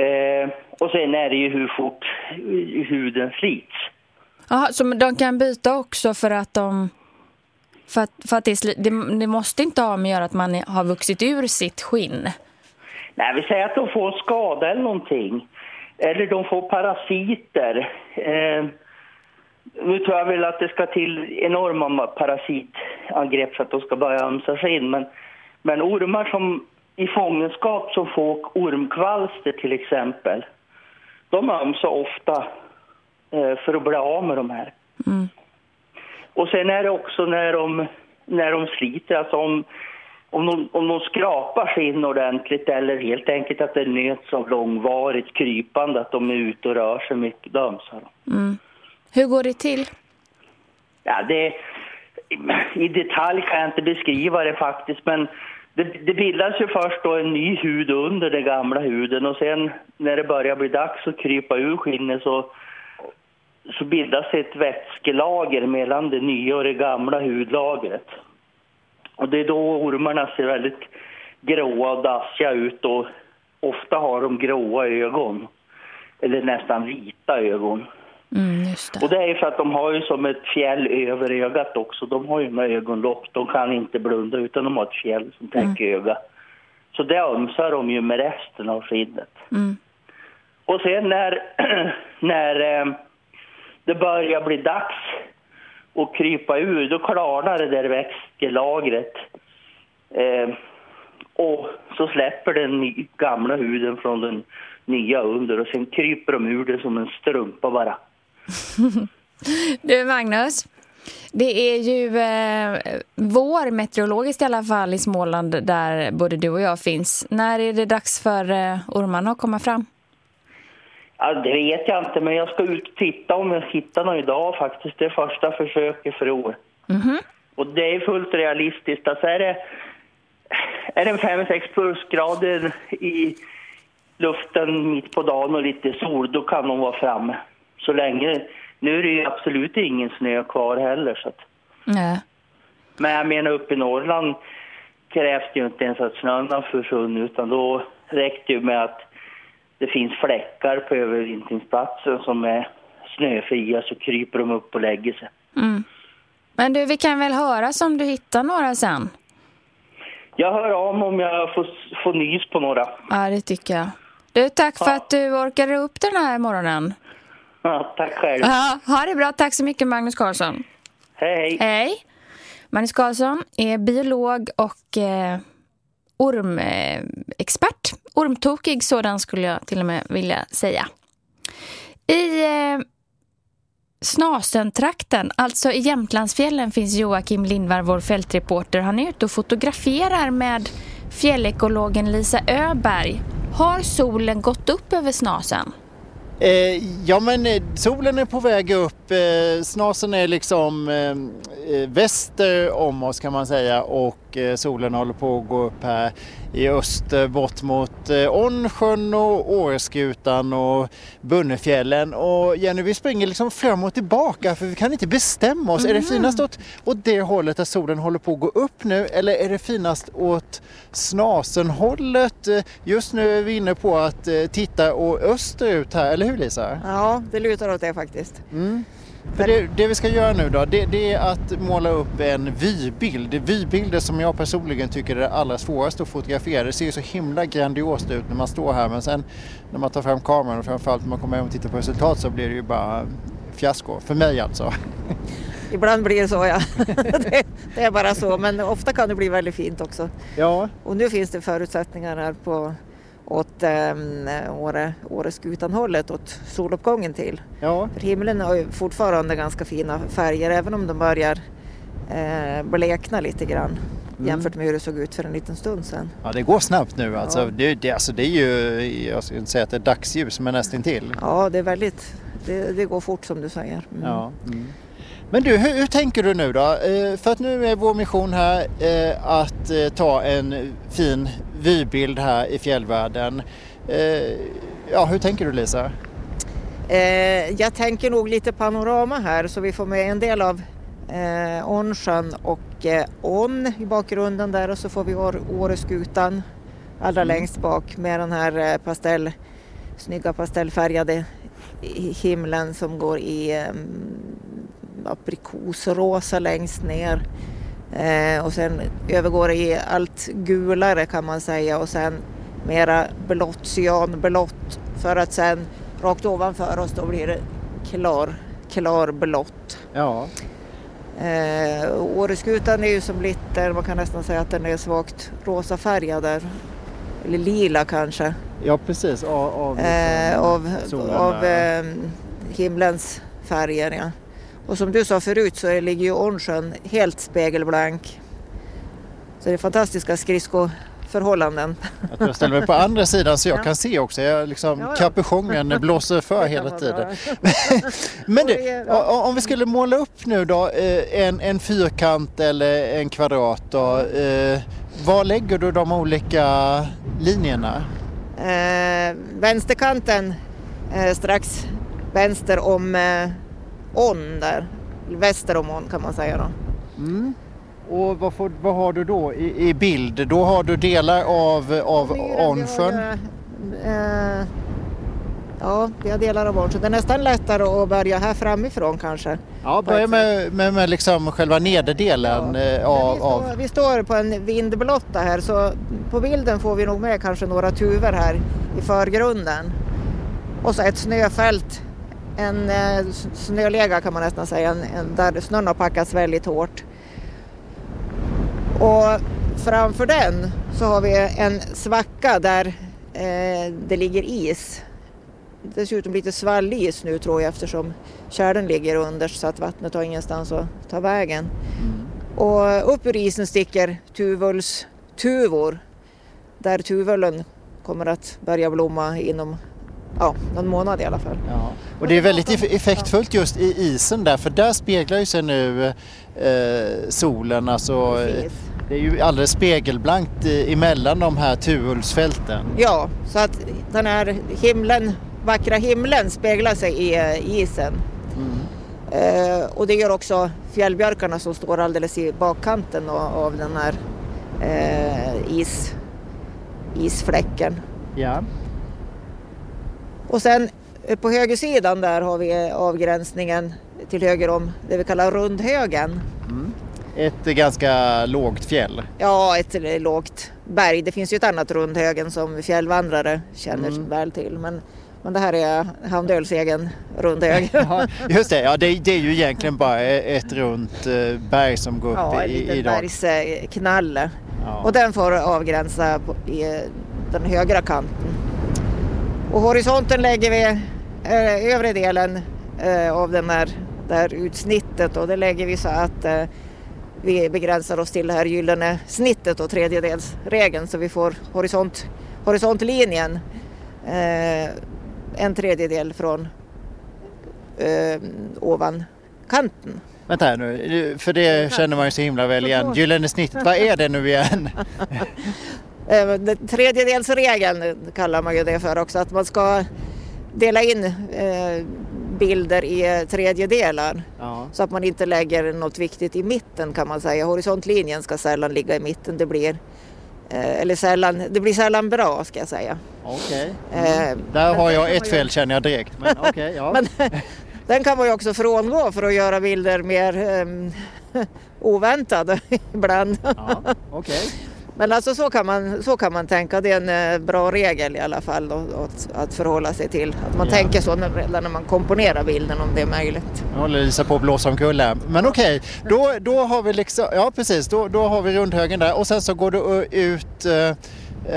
Eh, och sen är det ju hur fort huden slits. Jaha, så de kan byta också för att de... För att, för att det, det, det, måste inte ha med att göra att man har vuxit ur sitt skinn. Nej, vi säger att de får skada eller någonting. Eller de får parasiter. Eh, nu tror jag väl att det ska till enorma parasitangrepp för att de ska börja ömsa skinn. Men, men ormar som i fångenskap som får ormkvalster till exempel de ömsar ofta eh, för att bli av med de här. Mm. Och sen är det också när de, när de sliter, alltså om, om, de, om de skrapar skinn ordentligt eller helt enkelt att det nöts av långvarigt krypande, att de är ute och rör sig mycket, då ömsar de. Mm. Hur går det till? Ja, det, I detalj kan jag inte beskriva det faktiskt, men det, det bildas ju först då en ny hud under den gamla huden och sen när det börjar bli dags att krypa ur skinnet så, så bildas ett vätskelager mellan det nya och det gamla hudlagret. Och det är då ormarna ser väldigt gråa och dassiga ut och ofta har de gråa ögon. Eller nästan vita ögon. Mm, det. Och det är för att de har ju som ett fjäll över ögat också. De har ju inga ögonlock, de kan inte blunda utan de har ett fjäll som täcker ögat. Så det ömsar de ju med resten av skinnet. Mm. Och sen när, när eh, det börjar bli dags att krypa ur, då klarnar det där växtgelagret. Eh, och så släpper den gamla huden från den nya under och sen kryper de ur det som en strumpa bara. Du Magnus, det är ju eh, vår meteorologiskt i alla fall i Småland där både du och jag finns. När är det dags för eh, ormarna att komma fram? Ja, det vet jag inte, men jag ska ut och titta om jag hittar något idag faktiskt. Det är första försöket för år. Mhm. Och det är fullt realistiskt. Alltså är det, är det en 5-6 plusgrader i luften mitt på dagen och lite sol, då kan de vara framme. Så länge. Nu är det ju absolut ingen snö kvar heller. Så att. Nej. Men jag menar uppe i Norrland krävs det ju inte ens att snön har försvunnit utan då räcker det ju med att det finns fläckar på övervintringsplatsen som är snöfria så kryper de upp och lägger sig. Mm. Men du, vi kan väl höra om du hittar några sen? Jag hör om om jag får, får nys på några. Ja, det tycker jag. Du, tack för Ja. att du orkade upp den här morgonen. Ja, tack själv. Ja, ha det bra. Tack så mycket, Magnus Karlsson. Hej, hej. Hej. Magnus Karlsson är biolog och eh, ormexpert. Ormtokig sådan skulle jag till och med vilja säga. I eh, Snasentrakten, alltså i Jämtlandsfjällen, finns Joakim Lindvar, vår fältreporter. Han är ute och fotograferar med fjällekologen Lisa Öberg. Har solen gått upp över Snasen? Eh, ja men eh, solen är på väg upp. Eh, snasen är liksom eh, eh, väster om oss kan man säga och eh, solen håller på att gå upp här i öster bort mot eh, Ornsjön och Åreskutan och Bunnefjällen. Och Jenny vi springer liksom fram och tillbaka för vi kan inte bestämma oss. Är det finast åt, åt det hållet där solen håller på att gå upp nu eller är det finast åt Snasenhållet? Eh, Just nu är vi inne på att eh, titta och österut här, eller hur Lisa? Ja, det lutar åt det faktiskt. För det, det vi ska göra nu då, det, det är att måla upp en vybild. Vybilder som jag personligen tycker är det allra svåraste att fotografera. Det ser ju så himla grandiost ut när man står här men sen när man tar fram kameran och framförallt när man kommer hem och tittar på resultat så blir det ju bara fiasko. För mig alltså. Ibland blir det så ja. det, det är bara så, men ofta kan det bli väldigt fint också. Ja, Och nu finns det förutsättningar här på åt Åre, Åreskutanhållet, åt soluppgången till. ja. För himlen har ju fortfarande ganska fina färger även om de börjar eh, blekna lite grann jämfört med hur det såg ut för en liten stund sedan. ja det går snabbt nu alltså. Ja. Det, det, alltså det är ju, jag ska inte säga att det är dagsljus men nästintill. Ja, det är väldigt, det, det går fort som du säger. Mm. Ja. Mm. Men du, hur, hur tänker du nu då? Eh, för att nu är vår mission här eh, att eh, ta en fin vybild här i fjällvärlden. Ja, hur tänker du Lisa? Jag tänker nog lite panorama här så vi får med en del av eh, Ornsjön och eh, On i bakgrunden där och så får vi År, Åreskutan allra längst bak med den här pastell, snygga pastellfärgade himlen som går i eh, aprikosrosa längst ner. Eh, och sen övergår det i allt gulare kan man säga och sen mera blått, cyanblått för att sen rakt ovanför oss då blir det klar, klarblått. Ja. Eh, Åreskutan är ju som lite, man kan nästan säga att den är svagt rosafärgad där. eller lila kanske, Ja, precis. Av, av, eh, av, av eh, himlens färger. Ja. Och som du sa förut så ligger ju Ormsjön helt spegelblank. Så det är fantastiska skridskoförhållanden. Jag ställer mig på andra sidan så jag Ja. kan se också. Jag liksom, Ja, ja. Kapuschongen blåser för hela tiden. Men du, om vi skulle måla upp nu då eh, en, en fyrkant eller en kvadrat då. Eh, var lägger du de olika linjerna? Eh, vänsterkanten eh, strax vänster om eh, ån där. Väster om ån kan man säga då. Mm. Och vad, får, vad har du då i, i bild? Då har du delar av, av ju, eh, ja, vi har delar av Ormsjön. Det är nästan lättare att börja här framifrån kanske. Ja, börja med, med, med liksom själva nederdelen Ja. eh, av, vi, står, av... vi står på en vindblotta här så på bilden får vi nog med kanske några tuvor här i förgrunden. Och så ett snöfält, en eh, snölega kan man nästan säga, en, en, där snön har packats väldigt hårt. Och framför den så har vi en svacka där eh, det ligger is. Dessutom lite svallis nu tror jag eftersom kärlen ligger under så att vattnet har ingenstans att ta vägen. Och upp ur isen sticker tuvullstuvor där tuvullen kommer att börja blomma inom ja, någon månad i alla fall. Ja. Och det är väldigt eff- effektfullt just i isen där för där speglar ju sig nu eh, solen. Alltså, eh, Precis. det är ju alldeles spegelblankt i, emellan de här tuullsfälten. Ja, så att den här himlen, vackra himlen speglar sig i eh, isen. Eh, och det gör också fjällbjörkarna som står alldeles i bakkanten av, av den här eh, is, isfläcken. Ja. Och sen eh, på högersidan där har vi avgränsningen till höger om det vi kallar Rundhögen. Ett ganska lågt fjäll. Ja, ett eh, lågt berg. Det finns ju ett annat Rundhögen som fjällvandrare känner väl till. Men, men det här är Hamndöls egen Rundhög. Ja, just det, ja, det, det är ju egentligen bara ett runt eh, berg som går upp Ja, en i, i liten dag. bergsknalle. Ja. Och den får avgränsa på, i eh, den högra kanten. Och horisonten lägger vi eh, övre delen eh, av den här, det här utsnittet och det lägger vi så att eh, vi begränsar oss till det här gyllene snittet och tredjedelsregeln så vi får horisont, horisontlinjen eh, en tredjedel från eh, ovan kanten. Vänta här nu, för det känner man ju så himla väl igen. Gyllene snittet, vad är det nu igen? Eh, Tredjedelsregeln kallar man ju det för också, att man ska dela in eh, bilder i eh, tredjedelar Ja. så att man inte lägger något viktigt i mitten kan man säga. Horisontlinjen ska sällan ligga i mitten, det blir, eller sällan, det blir sällan bra ska jag säga. Okej. Eh, Där men har det jag ett man ju- fel känner jag direkt. Men okej, ja. Men den kan man ju också frångå för att göra bilder mer eh, oväntade ibland. ja, okej. Men alltså så kan man, så kan man tänka, det är en eh, bra regel i alla fall då, att, att förhålla sig till. Att man Ja. tänker så när, redan när man komponerar bilden om det är möjligt. Nu håller Lisa på att blåsa omkull här. Men okej, då, då har vi liksom, ja precis, då, då har vi rundhögen där och sen så går du ut eh,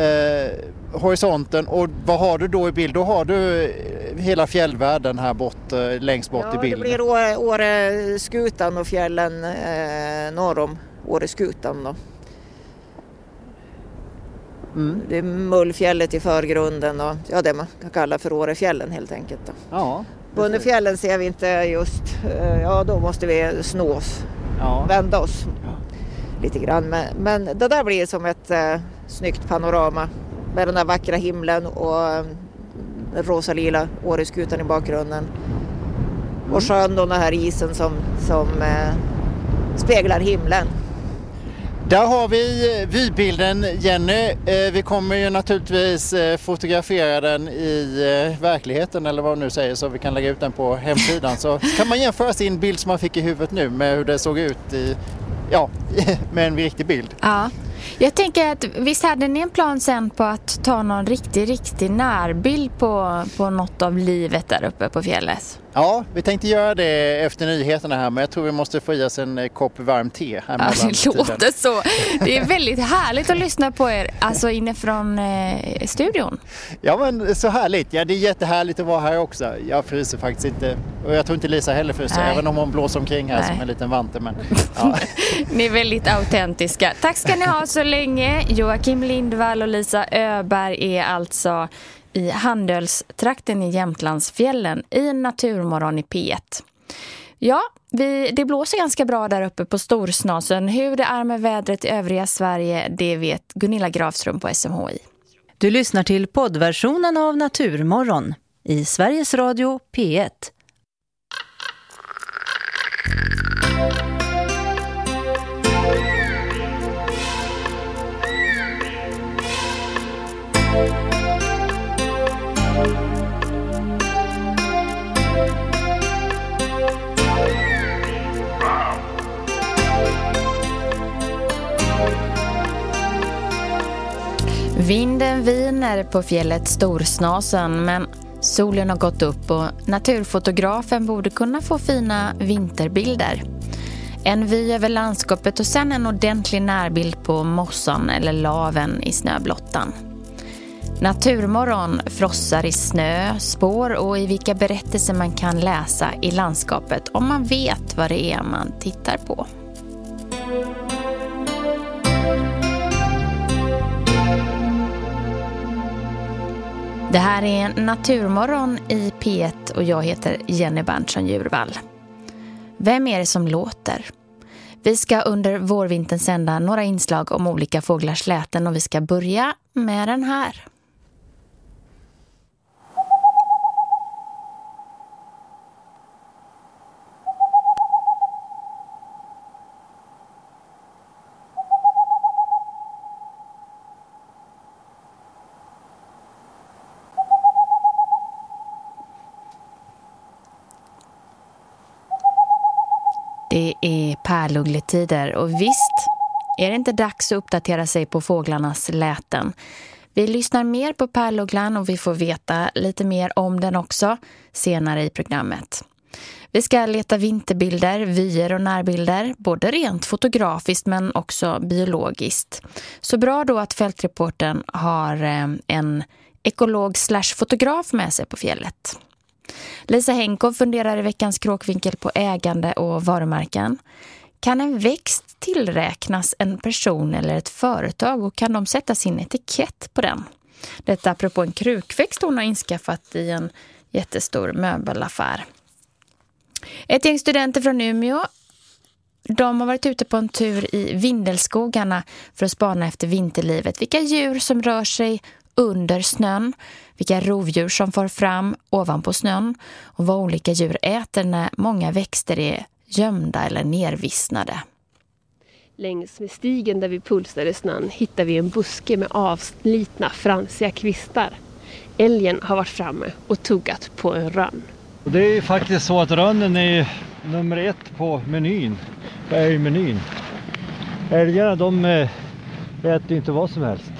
eh, horisonten och vad har du då i bild? Då har du eh, hela fjällvärlden här bort, eh, längst bort ja, i bilden. det blir Åre, Åreskutan och fjällen eh, norr om Åreskutan då. Mm. Det är Mullfjället i förgrunden och ja, det man kan kalla för Årefjällen helt enkelt. Då. Ja, På Underfjällen ser vi inte just, eh, ja då måste vi snå oss, ja. vända oss lite grann. Men, men det där blir som ett eh, snyggt panorama med den där vackra himlen och eh, den rosa-lila Åreskutan i bakgrunden. Och sjön och den här isen som, som eh, speglar himlen. Där har vi eh, vybilden Jenny. Eh, vi kommer ju naturligtvis eh, fotografera den i verkligheten eller vad du nu säger så vi kan lägga ut den på hemsidan. Så kan man jämföra sin bild som man fick i huvudet nu med hur det såg ut i, ja, med en riktig bild. Ja. Jag tänker att visst hade ni en plan sen på att ta någon riktig, riktig närbild på, på något av livet där uppe på fjället? Ja, vi tänkte göra det efter nyheterna här men jag tror vi måste få i oss en eh, kopp varmt te. Här ja, det låter så. Det är väldigt härligt att lyssna på er, alltså inifrån eh, studion. Ja men så härligt. Ja det är jättehärligt att vara här också. Jag fryser faktiskt inte och jag tror inte Lisa heller fryser Nej. även om hon blåser omkring här Nej. som en liten vante. Men, ja. ni är väldigt autentiska. Tack ska ni ha så länge. Joakim Lindvall och Lisa Öberg är alltså i Handölstrakten i Jämtlandsfjällen i en naturmorgon i P1. Ja, vi, det blåser ganska bra där uppe på Storsnasen. Hur det är med vädret i övriga Sverige, det vet Gunilla Gravström på SMHI. Du lyssnar till poddversionen av Naturmorgon i Sveriges Radio P1. Vinden viner på fjället Storsnasen men solen har gått upp och naturfotografen borde kunna få fina vinterbilder. En vy över landskapet och sen en ordentlig närbild på mossan eller laven i snöblottan. Naturmorgon frossar i snö, spår och i vilka berättelser man kan läsa i landskapet om man vet vad det är man tittar på. Det här är Naturmorgon i P1 och jag heter Jenny Berntsson Djurvall. Vem är det som låter? Vi ska under vårvintern sända några inslag om olika fåglars läten och vi ska börja med den här. Det är pärluggletider och visst är det inte dags att uppdatera sig på fåglarnas läten. Vi lyssnar mer på pärlugglan och vi får veta lite mer om den också senare i programmet. Vi ska leta vinterbilder, vyer och närbilder, både rent fotografiskt men också biologiskt. Så bra då att fältreporten har eh, en ekolog slash fotograf med sig på fjället. Lisa Henko funderar i veckans kråkvinkel på ägande och varumärken. Kan en växt tillräknas en person eller ett företag och kan de sätta sin etikett på den? Detta apropå en krukväxt hon har inskaffat i en jättestor möbelaffär. Ett gäng studenter från Umeå de har varit ute på en tur i vindelskogarna för att spana efter vinterlivet. Vilka djur som rör sig under snön, vilka rovdjur som far fram ovanpå snön och vad olika djur äter när många växter är gömda eller nervissnade. Längs med stigen där vi pulsade i snön hittar vi en buske med avslitna fransiga kvistar. Älgen har varit framme och tuggat på en rönn. Det är faktiskt så att rönnen är nummer ett på menyn, på älgmenyn. Älgarna de eh, äter inte vad som helst.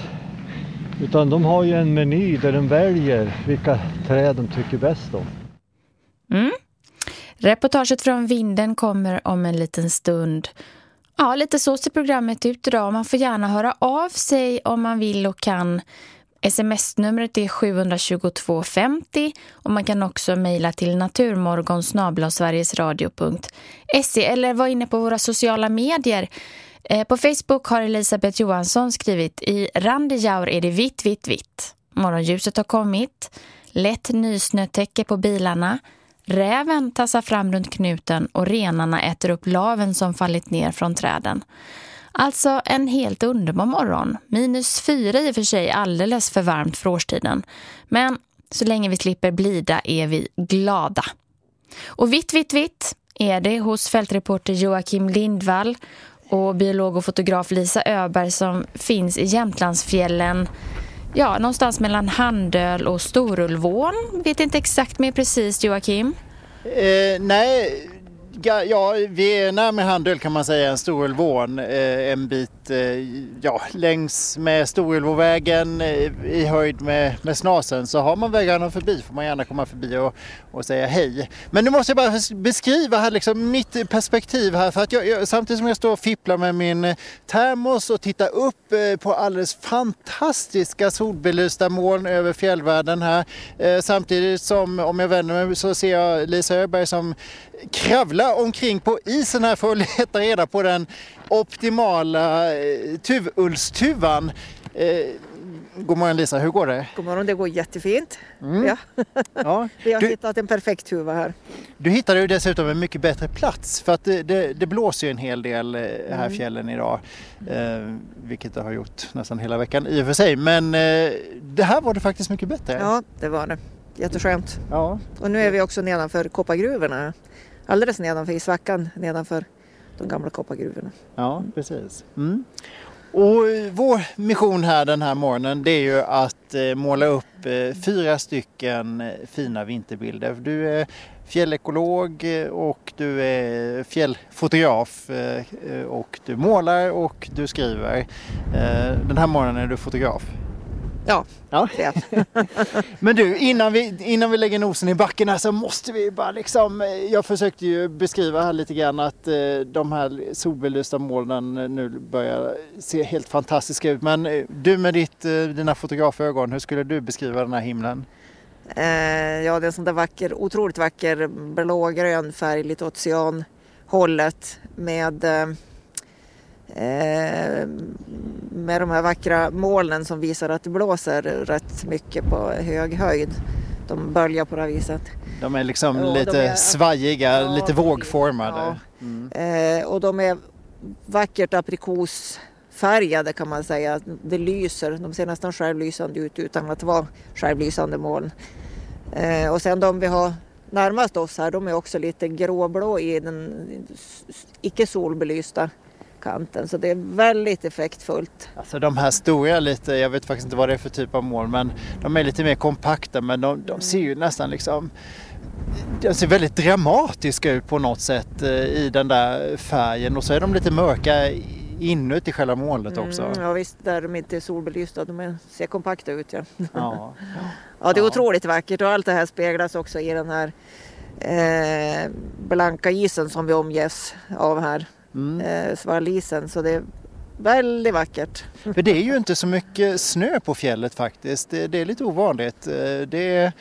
Utan de har ju en meny där de väljer vilka träd de tycker bäst om. Mm. Reportaget från vinden kommer om en liten stund. Ja, lite så ser programmet ut idag. Man får gärna höra av sig om man vill och kan. Sms-numret är 722 50 och man kan också mejla till naturmorgonsnablasverigesradio.se eller vara inne på våra sociala medier. Eh, på Facebook har Elisabeth Johansson skrivit i Randijaur är det vitt, vitt, vitt. Morgonljuset har kommit. Lätt nysnötäcke på bilarna. Räven tassar fram runt knuten och renarna äter upp laven som fallit ner från träden. Alltså en helt underbar morgon. Minus fyra i och för sig alldeles för varmt för årstiden. Men så länge vi slipper blida är vi glada. Och vitt, vitt, vitt är det hos fältreporter Joakim Lindvall och biolog och fotograf Lisa Öberg som finns i Jämtlandsfjällen ja, någonstans mellan Handöl och Storulvån. Vet inte exakt mer precis, Joakim? Eh, nej, ja, vi är närmare Handöl kan man säga än Storulvån. Eh, en bit eh, ja, längs med Storulvåvägen eh, i höjd med, med Snasen. Så har man vägarna förbi får man gärna komma förbi och, och säga hej. Men nu måste jag bara beskriva här liksom mitt perspektiv här. För att jag, jag, samtidigt som jag står och fipplar med min eh, termos och tittar upp eh, på alldeles fantastiska solbelysta moln över fjällvärlden här. Eh, samtidigt som om jag vänder mig så ser jag Lisa Öberg som kravlar omkring på isen här för att leta reda på den optimala eh, tuvullstuvan. Eh, god morgon Lisa, hur går det? God morgon, det går jättefint. Mm. Ja. Ja. Vi har Du, hittat en perfekt huva här. du hittade ju dessutom en mycket bättre plats för att det, det, det blåser ju en hel del eh, här i fjällen idag. Eh, vilket det har gjort nästan hela veckan i och för sig. Men eh, det här var det faktiskt mycket bättre. Ja, det var det. Jätteskönt. Ja. Och nu är vi också nedanför koppargruvorna. Alldeles nedanför, i svackan nedanför de gamla koppargruvorna. Ja, precis. Mm. Och vår mission här den här morgonen det är ju att eh, måla upp eh, fyra stycken eh, fina vinterbilder. Du är fjällekolog och du är fjällfotograf och du målar och du skriver. Den här morgonen är du fotograf. Ja, Ja. Men du, innan vi, innan vi lägger nosen i backen här så måste vi bara liksom, eh, jag försökte ju beskriva här lite grann att eh, de här solbelysta molnen eh, nu börjar se helt fantastiska ut. Men eh, du med ditt, eh, dina fotografögon, hur skulle du beskriva den här himlen? Ja, det är en sån där vacker, otroligt vacker blågrön färg, lite oceanhållet med med de här vackra molnen som visar att det blåser rätt mycket på hög höjd. De böljar på det här viset. De är liksom de lite är- svajiga, Ja, lite vågformade. Ja. Mm. Eh, och de är vackert aprikosfärgade kan man säga. Det lyser, de ser nästan självlysande ut utan att vara självlysande moln. Eh, och sen de vi har närmast oss här, de är också lite gråblå i den icke solbelysta kanten. Så det är väldigt effektfullt. Alltså de här stora lite, jag vet faktiskt inte vad det är för typ av moln men de är lite mer kompakta men de, de ser ju nästan liksom de ser väldigt dramatiska ut på något sätt eh, i den där färgen och så är de lite mörka inuti själva molnet också. Mm, ja visst, där de inte är solbelysta, de ser kompakta ut. Ja. Ja. Ja, det är Ja. otroligt vackert och allt det här speglas också i den här eh, blanka isen som vi omges av här. Mm. Eh, svallisen, så det är väldigt vackert. För det är ju inte så mycket snö på fjället faktiskt. Det, det är lite ovanligt. Eh, Det är,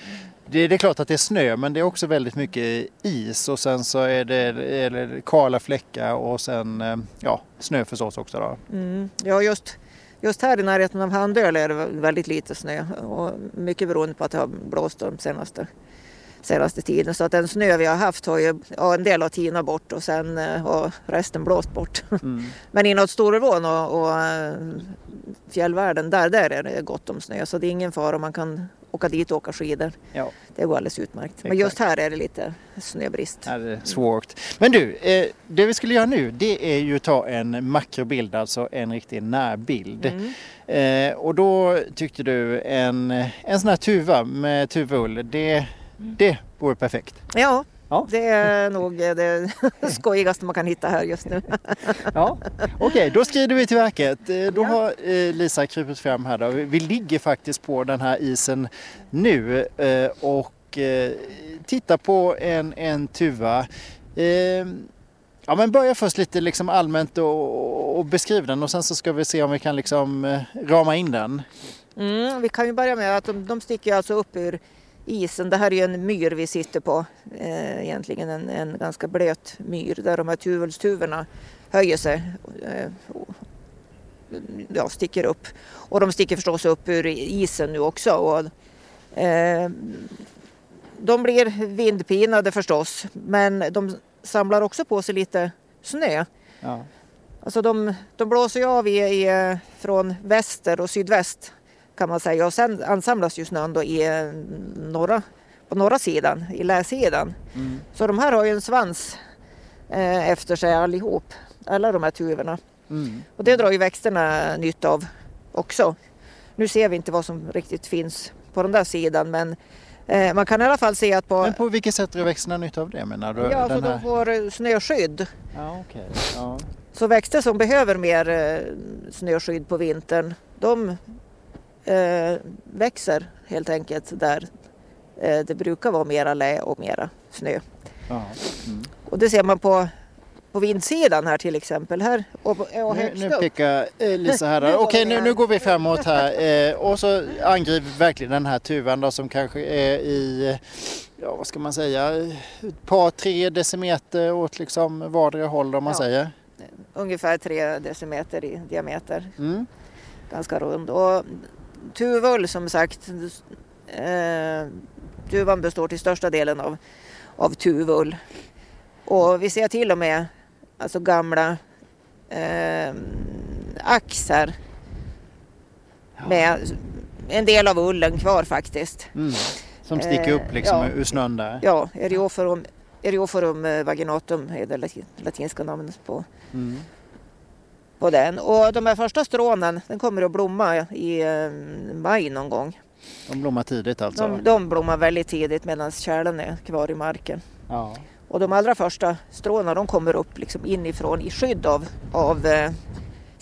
det, det är klart att det är snö men det är också väldigt mycket is och sen så är det, är det kala fläckar och sen eh, ja, snö förstås också då. Mm. Ja, just, just här i närheten av Handöl är det väldigt lite snö och mycket beroende på att det har blåst de senaste, senaste tiden. Så att den snö vi har haft har ju, ja, en del har tinat bort och sen eh, har resten blåst bort. Mm. Men inåt Storulvån och, och eh, fjällvärlden, där, där är det gott om snö så det är ingen fara man kan åka dit och åka skidor. Ja. Det går alldeles utmärkt. Men Exakt. just här är det lite snöbrist. är det svårt. Men du, eh, det vi skulle göra nu det är ju ta en makrobild, alltså en riktig närbild. Mm. Eh, och då tyckte du en, en sån här tuva med tuvull, det, det vore perfekt. Ja, Ja. det är nog det skojigaste man kan hitta här just nu. Ja, okej, då skrider vi till verket. Eh, Då har eh, Lisa krupit fram här då. Vi ligger faktiskt på den här isen nu eh, och eh, tittar på en, en tuva. Eh, Ja men börja först lite liksom allmänt och, och beskriv den och sen så ska vi se om vi kan liksom eh, rama in den. Mm, vi kan ju börja med att de, de sticker alltså upp ur isen. Det här är ju en myr vi sitter på. Eh, egentligen en, en ganska blöt myr där de här tuvullstuvorna höjer sig. Eh, och, ja, sticker upp. Och de sticker förstås upp ur isen nu också. Och, eh, de blir vindpinade förstås men de samlar också på sig lite snö. Ja. Alltså de, de blåser ju av i, i, från väster och sydväst kan man säga och sen ansamlas ju snön då i eh, norra, på norra sidan, i läsidan. Mm. Så de här har ju en svans eh, efter sig allihop, alla de här tuvorna. Mm. Och det drar ju växterna nytta av också. Nu ser vi inte vad som riktigt finns på den där sidan men Eh, man kan i alla fall se att på... Men på vilket sätt drar växterna nytta av det menar du? Ja, så Den här... de får snöskydd. ja, okej. ja. Så växter som behöver mer eh, snöskydd på vintern, de eh, växer helt enkelt där eh, det brukar vara mera lä och mera snö. ja. Mm. Och det ser man på, på vindsidan här till exempel. Här och, och Nu, nu upp. pekar eh, Lisa här. Nu Okej, nu, nu går vi framåt här eh, och så angriper vi verkligen den här tuvan då som kanske är i, ja vad ska man säga, ett par tre decimeter åt liksom vardera håll om man Ja. säger. Ungefär tre decimeter i diameter. Mm. Ganska rund. Och tuvull som sagt, eh, tuvan består till största delen av, av tuvull. Och vi ser till och med alltså gamla eh, axar med en del av ullen kvar faktiskt. Mm. Som sticker Eh, upp liksom ja. ur snön där. Ja, Erioforum, Erioforum eh, vaginatum är det lati- latinska namnet på, Mm. På den. Och de här första strånen, den kommer att blomma i eh, maj någon gång. De blommar tidigt alltså. De, de blommar väldigt tidigt medan kärlen är kvar i marken. Ja. Och de allra första stråna de kommer upp liksom inifrån i skydd av, av eh,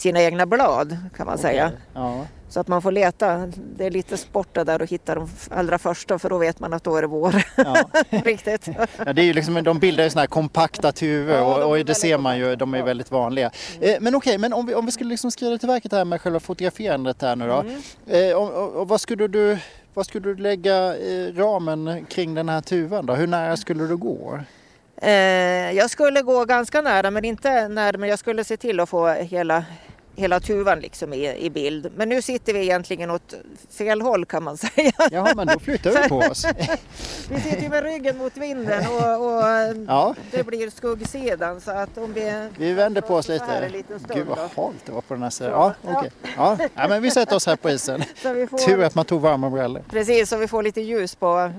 sina egna blad kan man säga. Ja. Så att man får leta. Det är lite sporta där och hitta de allra första för då vet man att då är det vår. Ja. Riktigt. Ja, det är ju liksom, de bildar ju såna här kompakta tuvor Ja, och, och det ser man ju, de är väldigt vanliga. Eh, men okej, men om vi, om vi skulle liksom skriva till verket här med själva fotograferandet här nu då. Mm. Eh, och, och, och vad skulle du, vad skulle du lägga eh, ramen kring den här tuvan då? Hur nära skulle du gå? Eh, jag skulle gå ganska nära men inte närmare. Jag skulle se till att få hela, hela tuvan liksom i, i bild. Men nu sitter vi egentligen åt fel håll kan man säga. Jaha, men då flyttar vi på oss. Vi sitter ju med ryggen mot vinden och, och Ja. det blir skuggsidan så att om vi... Vi vänder på oss lite. en liten stund Gud vad halt det var på den här sidan. Ja, Ja. okej. Ja. Ja, men vi sätter oss här på isen. Får, Tur att man tog varma brallor. Precis, så vi får lite ljus på,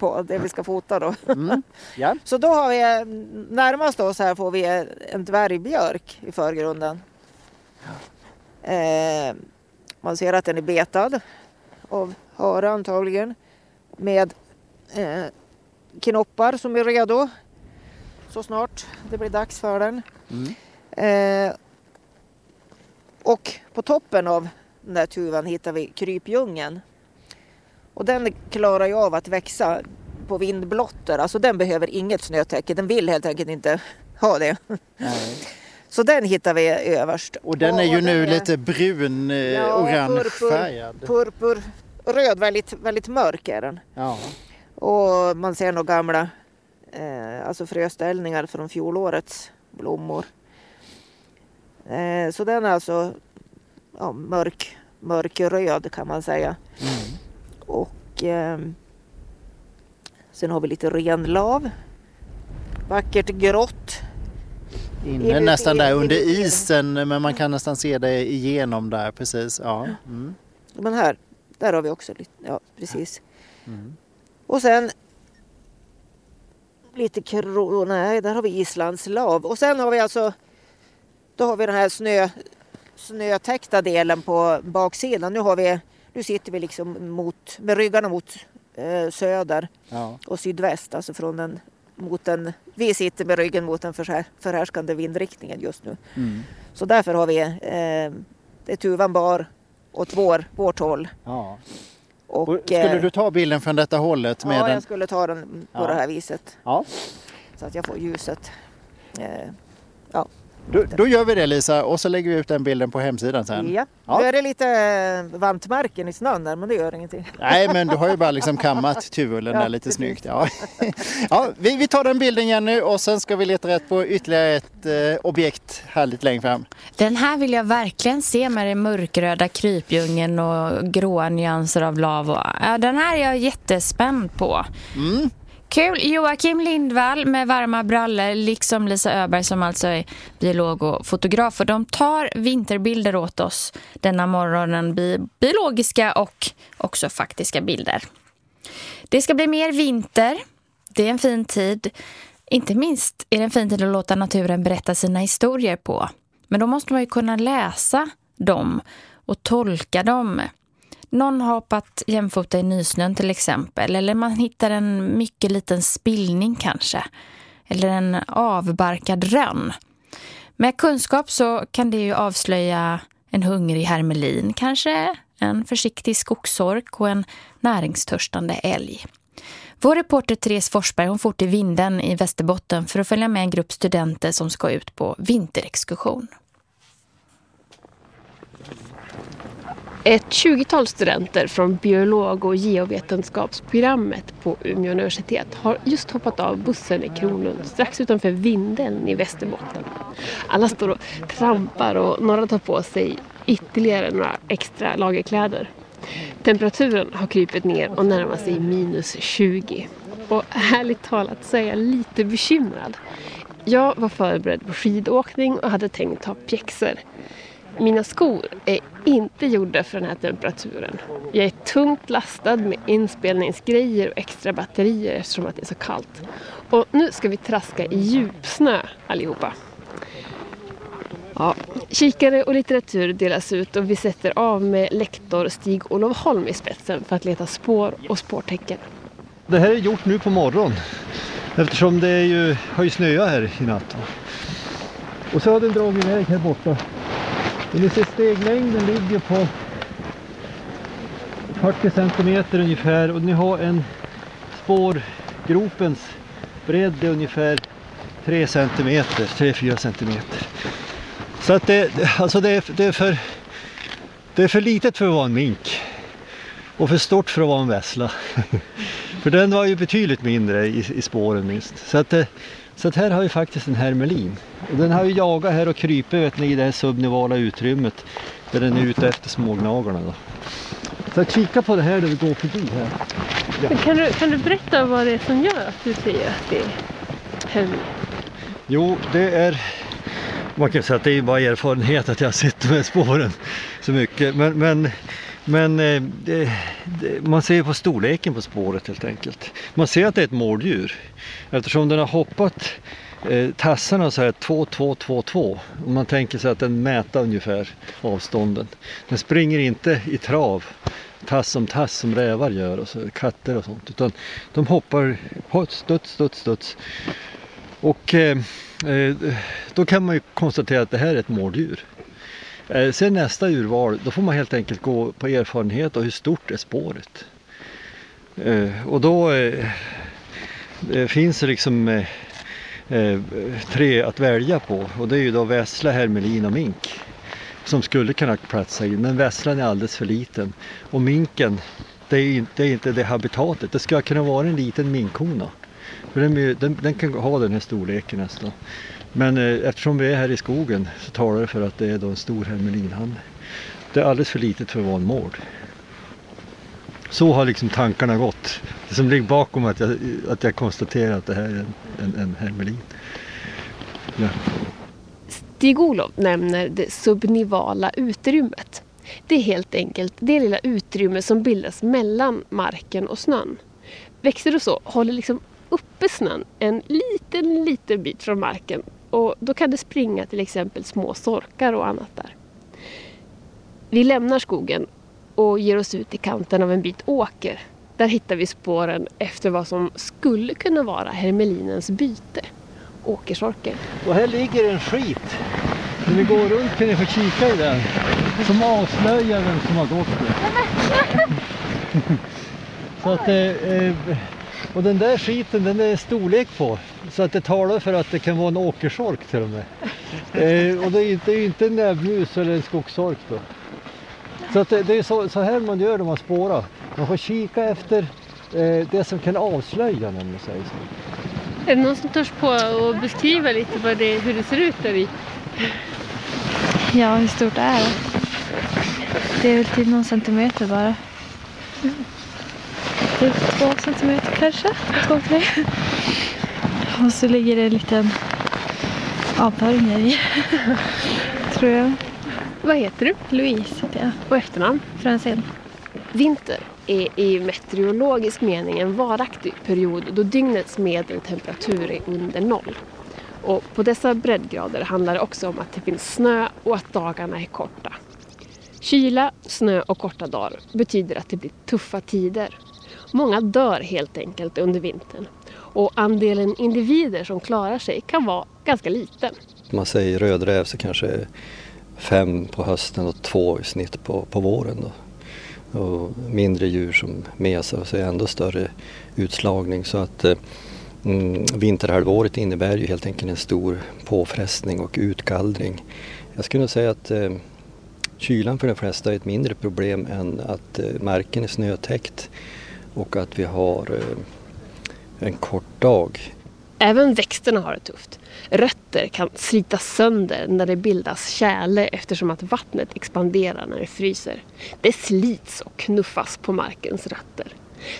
på det vi ska fota då. Mm. Ja. Så då har vi närmast oss här får vi en dvärgbjörk i förgrunden. Eh, man ser att den är betad av hare antagligen med eh, knoppar som är redo så snart det blir dags för den. Mm. Eh, och på toppen av den där tuvan hittar vi krypdjungeln. Och den klarar ju av att växa på vindblotter. Alltså den behöver inget snötäcke. Den vill helt enkelt inte ha det. Nej. Så den hittar vi överst. Och den är ju och nu är- lite brun, eh, Ja, orange purpur. färgad. Purpur, röd, väldigt, väldigt mörk är den. Ja. Och man ser nog gamla eh, alltså fröställningar från fjolårets blommor. Eh, så den är alltså ja, mörk, mörkröd kan man säga. Mm. Och ehm, sen har vi lite renlav. Vackert grått. Inne Inuti- nästan där under isen men man kan nästan se det igenom där precis. Ja. Mm. Men här, där har vi också lite, ja precis. Mm. Och sen lite kro, nej där har vi islandslav. Och sen har vi alltså, då har vi den här snö, snötäckta delen på baksidan. Nu har vi, nu sitter vi liksom mot, med ryggarna mot eh, söder Ja. och sydväst, alltså från den mot den, vi sitter med ryggen mot den förhär, förhärskande vindriktningen just nu. Mm. Så därför har vi, eh, det tuvan bar åt vår, vårt håll. Ja. Och, Och skulle eh, du ta bilden från detta hållet med ja, den? jag skulle ta den på Ja. det här viset. Ja. Så att jag får ljuset. Eh, Då, då gör vi det Lisa och så lägger vi ut den bilden på hemsidan sen. ja. Ja. Nu är det lite eh, vantmärken i snön där men det gör ingenting. Nej men du har ju bara liksom kammat tuvullen Ja, där lite precis. snyggt. Ja. Ja, vi, vi tar den bilden Jenny och sen ska vi leta rätt på ytterligare ett eh, objekt här lite längre fram. Den här vill jag verkligen se med den mörkröda krypdjungeln och gråa nyanser av lav. Och, ja, den här är jag jättespänd på. Mm. Kul! Joakim Lindvall med varma brallor liksom Lisa Öberg som alltså är biolog och fotograf. Och de tar vinterbilder åt oss denna morgonen. Bi biologiska och också faktiska bilder. Det ska bli mer vinter. Det är en fin tid. Inte minst är det en fin tid att låta naturen berätta sina historier på. Men då måste man ju kunna läsa dem och tolka dem. Någon har hoppat jämfota i nysnön till exempel. Eller man hittar en mycket liten spillning kanske. Eller en avbarkad rönn. Med kunskap så kan det ju avslöja en hungrig hermelin kanske, en försiktig skogsork och en näringstörstande älg. Vår reporter Therese Forsberg hon for till Vinden i Västerbotten för att följa med en grupp studenter som ska ut på vinterexkursion. Ett 20-tal studenter från biolog- och geovetenskapsprogrammet på Umeå universitet har just hoppat av bussen i Kronlund strax utanför Vindeln i Västerbotten. Alla står och trampar och några tar på sig ytterligare några extra lagerkläder. Temperaturen har krypit ner och närmar sig minus 20. Och härligt talat så är jag lite bekymrad. Jag var förberedd på skidåkning och hade tänkt ta pjäxor. Mina skor är inte gjorda för den här temperaturen. Jag är tungt lastad med inspelningsgrejer och extra batterier eftersom att det är så kallt. Och nu ska vi traska i djupsnö allihopa. Ja, kikare och litteratur delas ut och vi sätter av med lektor Stig-Olof Holm i spetsen för att leta spår och spårtecken. Det här är gjort nu på morgonen eftersom det är ju, har ju snöat här i natt. Och så har den dragit iväg här borta. Och ni ser steglängden ligger på 40 centimeter ungefär och ni har en spårgropens bredd är ungefär 3 cm, 3-4 centimeter. Så att det, alltså det, är, det, är för, det är för litet för att vara en mink och för stort för att vara en vässla. för den var ju betydligt mindre i, i spåren minst. Så att, så att här har vi faktiskt en hermelin. Och den har ju jagat här och krypit vet ni, i det här subnivala utrymmet där den är ute efter smågnaglarna. Då. Så kika på det här där vi går förbi här. Ja. Kan, du, kan du berätta vad det är som gör att du säger att det är hermelin? Jo, det är man kan säga att det är bara erfarenhet att jag har sett de här spåren så mycket. Men, men, men eh, det, det, man ser på storleken på spåret helt enkelt. Man ser att det är ett mårddjur eftersom den har hoppat eh, tassarna så här 2, 2, 2, 2. Om man tänker sig att den mäter ungefär avstånden. Den springer inte i trav tass som tass som rävar gör och så, katter och sånt. Utan de hoppar studs, studs, studs. Och eh, eh, då kan man ju konstatera att det här är ett mårddjur. Eh, sen nästa urval, då får man helt enkelt gå på erfarenhet och hur stort är spåret. Eh, och då eh, finns det liksom tre att välja på och det är ju då vessla, hermelin och mink som skulle kunna platsa in. Men vesslan är alldeles för liten och minken det är, inte, det är inte det habitatet. Det ska kunna vara en liten minkhona. För den, den, den, kan ha den här storleken nästan. Men eh, eftersom vi är här i skogen så talar det för att det är då en stor hermelinhanne. Det är alldeles för litet för att vara en mård. Så har liksom tankarna gått. Det som ligger bakom att jag, att jag konstaterar att det här är en, en, en hermelin. Ja. Stig-Olof nämner det subnivala utrymmet. Det är helt enkelt det lilla utrymme som bildas mellan marken och snön. Växter och så håller liksom uppe snön en liten, liten bit från marken och då kan det springa till exempel små sorkar och annat där. Vi lämnar skogen och ger oss ut i kanten av en bit åker. Där hittar vi spåren efter vad som skulle kunna vara hermelinens byte, åkersorken. Och här ligger en skit. När vi går runt kan ni få kika i den. Som avslöjar vem som har gått där. Så att eh, och den där skiten den är storlek på. Så att det talar för att det kan vara en åkersork till och med. Eh, och det är, inte, det är inte en näbbmus eller en skogsork då. Så att det, det är så, så, här man gör när man spårar. Man får kika efter eh, det som kan avslöja man säger så. Är det någon som törs på att beskriva lite vad det, hur det ser ut där i? Ja, hur stort är det? Det är väl typ någon centimeter bara typ två centimeter kanske. Två, tre. Och så ligger det en liten avföring i. Tror jag. Vad heter du? Louise heter jag. Och efternamn? Franzén. Vinter är i meteorologisk mening en varaktig period då dygnets medeltemperatur är under noll. Och på dessa breddgrader handlar det också om att det finns snö och att dagarna är korta. Kyla, snö och korta dagar betyder att det blir tuffa tider. Många dör helt enkelt under vintern och andelen individer som klarar sig kan vara ganska liten. Om man säger rödräv så kanske fem på hösten och två i snitt på, på våren. Då. Och mindre djur som mesar så är ändå större utslagning så att eh, mm, vinterhalvåret innebär ju helt enkelt en stor påfrestning och utgallring. Jag skulle nog säga att eh, kylan för de flesta är ett mindre problem än att eh, marken är snötäckt och att vi har eh, en kort dag. Även växterna har det tufft. Rötter kan slitas sönder när det bildas tjäle eftersom att vattnet expanderar när det fryser. Det slits och knuffas på markens rötter.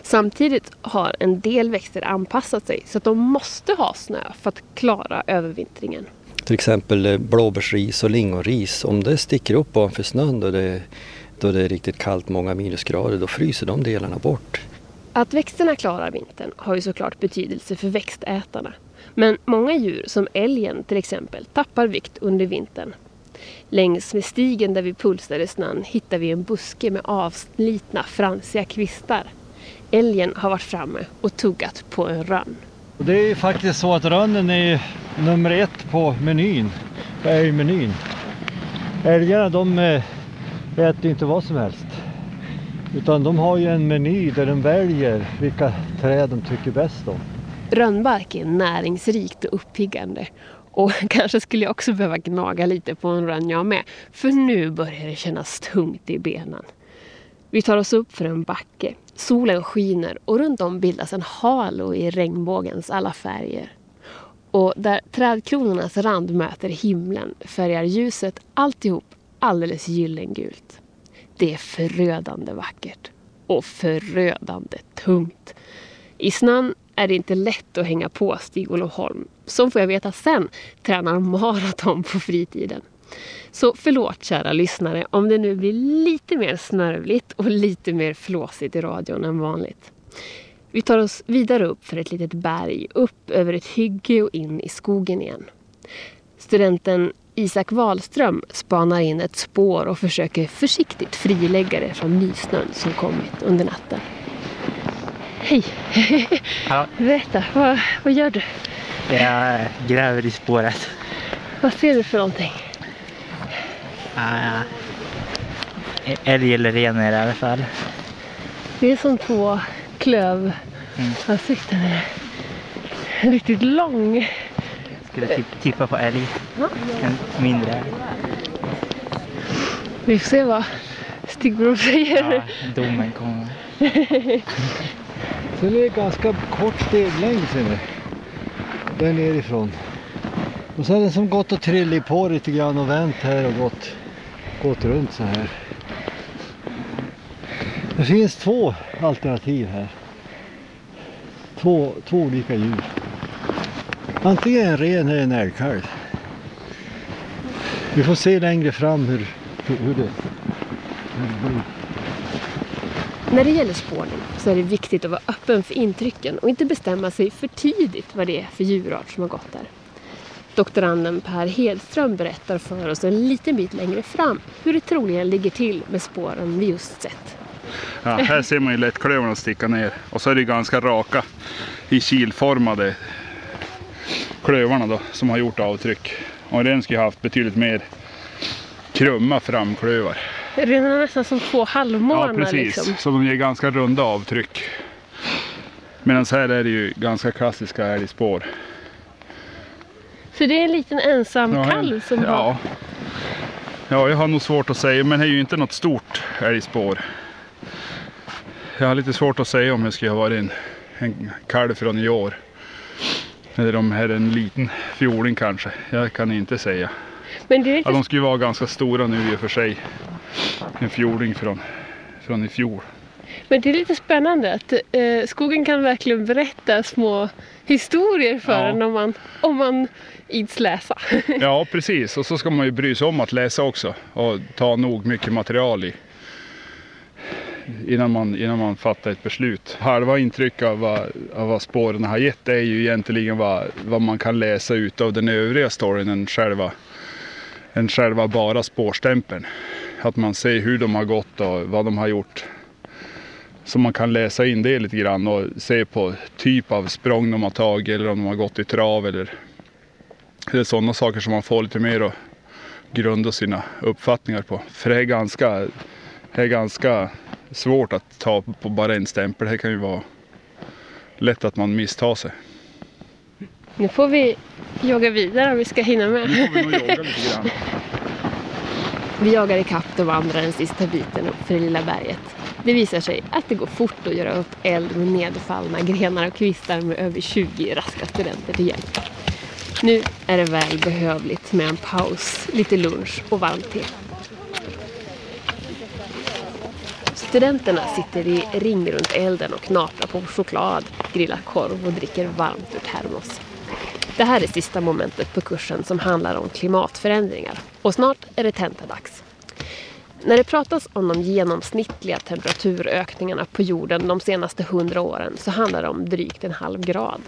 Samtidigt har en del växter anpassat sig så att de måste ha snö för att klara övervintringen. Till exempel eh, blåbärsris och lingonris, om det sticker upp ovanför snön då det, då det är riktigt kallt, många minusgrader, då fryser de delarna bort. Att växterna klarar vintern har ju såklart betydelse för växtätarna. Men många djur, som älgen till exempel, tappar vikt under vintern. Längs med stigen där vi pulsade snön hittar vi en buske med avslitna fransiga kvistar. Älgen har varit framme och tuggat på en rönn. Det är faktiskt så att rönnen är nummer ett på menyn, på älgmenyn. Älgarna de eh, äter inte vad som helst. Utan de har ju en meny där de väljer vilka träd de tycker bäst om. Rönnbark är näringsrikt och uppiggande. Och kanske skulle jag också behöva gnaga lite på en rönn jag med. För nu börjar det kännas tungt i benen. Vi tar oss upp för en backe. Solen skiner och runt om bildas en halo i regnbågens alla färger. Och där trädkronornas rand möter himlen färgar ljuset alltihop alldeles gyllengult. Det är förödande vackert och förödande tungt. I snön är det inte lätt att hänga på Stig-Olof Holm, som får jag veta sen tränar maraton på fritiden. Så förlåt kära lyssnare om det nu blir lite mer snörvligt och lite mer flåsigt i radion än vanligt. Vi tar oss vidare upp för ett litet berg, upp över ett hygge och in i skogen igen. Studenten Isak Wahlström spanar in ett spår och försöker försiktigt frilägga det från nysnön som kommit under natten. Hej! Hallå. Berätta, vad, vad gör du? Jag gräver i spåret. Vad ser du för någonting? Uh, älg eller ren är det i alla fall. Det är som två klöv. Mm. Riktigt lång. Skulle typ tippa på älg. En mindre. Vi får se vad Stig-Bror säger. Ja, domen kommer. Sen är det ganska kort steglängd ser ni. Där nerifrån. Och så har den som gått och trillat på lite grann och vänt här och gått, gått runt så här. Det finns två alternativ här. Två, två olika djur. Antingen en ren eller en älgkalv. Vi får se längre fram hur, hur, hur det hur det blir. När det gäller spårning så är det viktigt att vara öppen för intrycken och inte bestämma sig för tidigt vad det är för djurart som har gått där. Doktoranden Per Hedström berättar för oss en liten bit längre fram hur det troligen ligger till med spåren vi just sett. Ja, här ser man ju lättklövarna sticka ner och så är det ganska raka i kilformade klövarna då som har gjort avtryck. Och den skulle ha haft betydligt mer krumma framklövar. Det är nästan som två halvmånar. Ja precis, Liksom. så de ger ganska runda avtryck. Medan här är det ju ganska klassiska älgspår. Så det är en liten ensam Ja, kalv som har... Ja. ja, jag har nog svårt att säga, men det är ju inte något stort älgspår. Jag har lite svårt att säga om det skulle ha varit en, en kalv från i år. Eller om det är en liten fjoling kanske. Jag kan inte säga. Men det är Ja, lite de skulle vara ganska stora nu i och för sig. En fjoling från, från i fjol. Men det är lite spännande att eh, skogen kan verkligen berätta små historier för Ja. en om man, om man ids läsa. Ja, precis. Och så ska man ju bry sig om att läsa också. Och ta nog mycket material i. Innan man, innan man fattar ett beslut. Halva intryck av vad, av vad spåren har gett är ju egentligen vad, vad man kan läsa ut av den övriga storyn än själva, än själva bara spårstämpeln. att man ser hur de har gått och vad de har gjort. Så man kan läsa in det lite grann och se på typ av språng de har tagit eller om de har gått i trav eller det är sådana saker som man får lite mer att grunda sina uppfattningar på. För det är ganska, det är ganska svårt att ta på bara en stämpel. Det kan ju vara lätt att man misstar sig. Nu får vi jogga vidare om vi ska hinna med. Nu får vi nog jogga lite grann. Vi jagar ikapp de andra den sista biten upp för det lilla berget. Det visar sig att det går fort att göra upp eld med nedfallna grenar och kvistar med över 20 raska studenter till hjälp. Nu är det väl behövligt med en paus, lite lunch och varmt te. Studenterna sitter i ring runt elden och knaprar på choklad, grillar korv och dricker varmt ur termos. Det här är sista momentet på kursen som handlar om klimatförändringar och snart är det tentadags. När det pratas om de genomsnittliga temperaturökningarna på jorden de senaste hundra åren så handlar det om drygt en halv grad.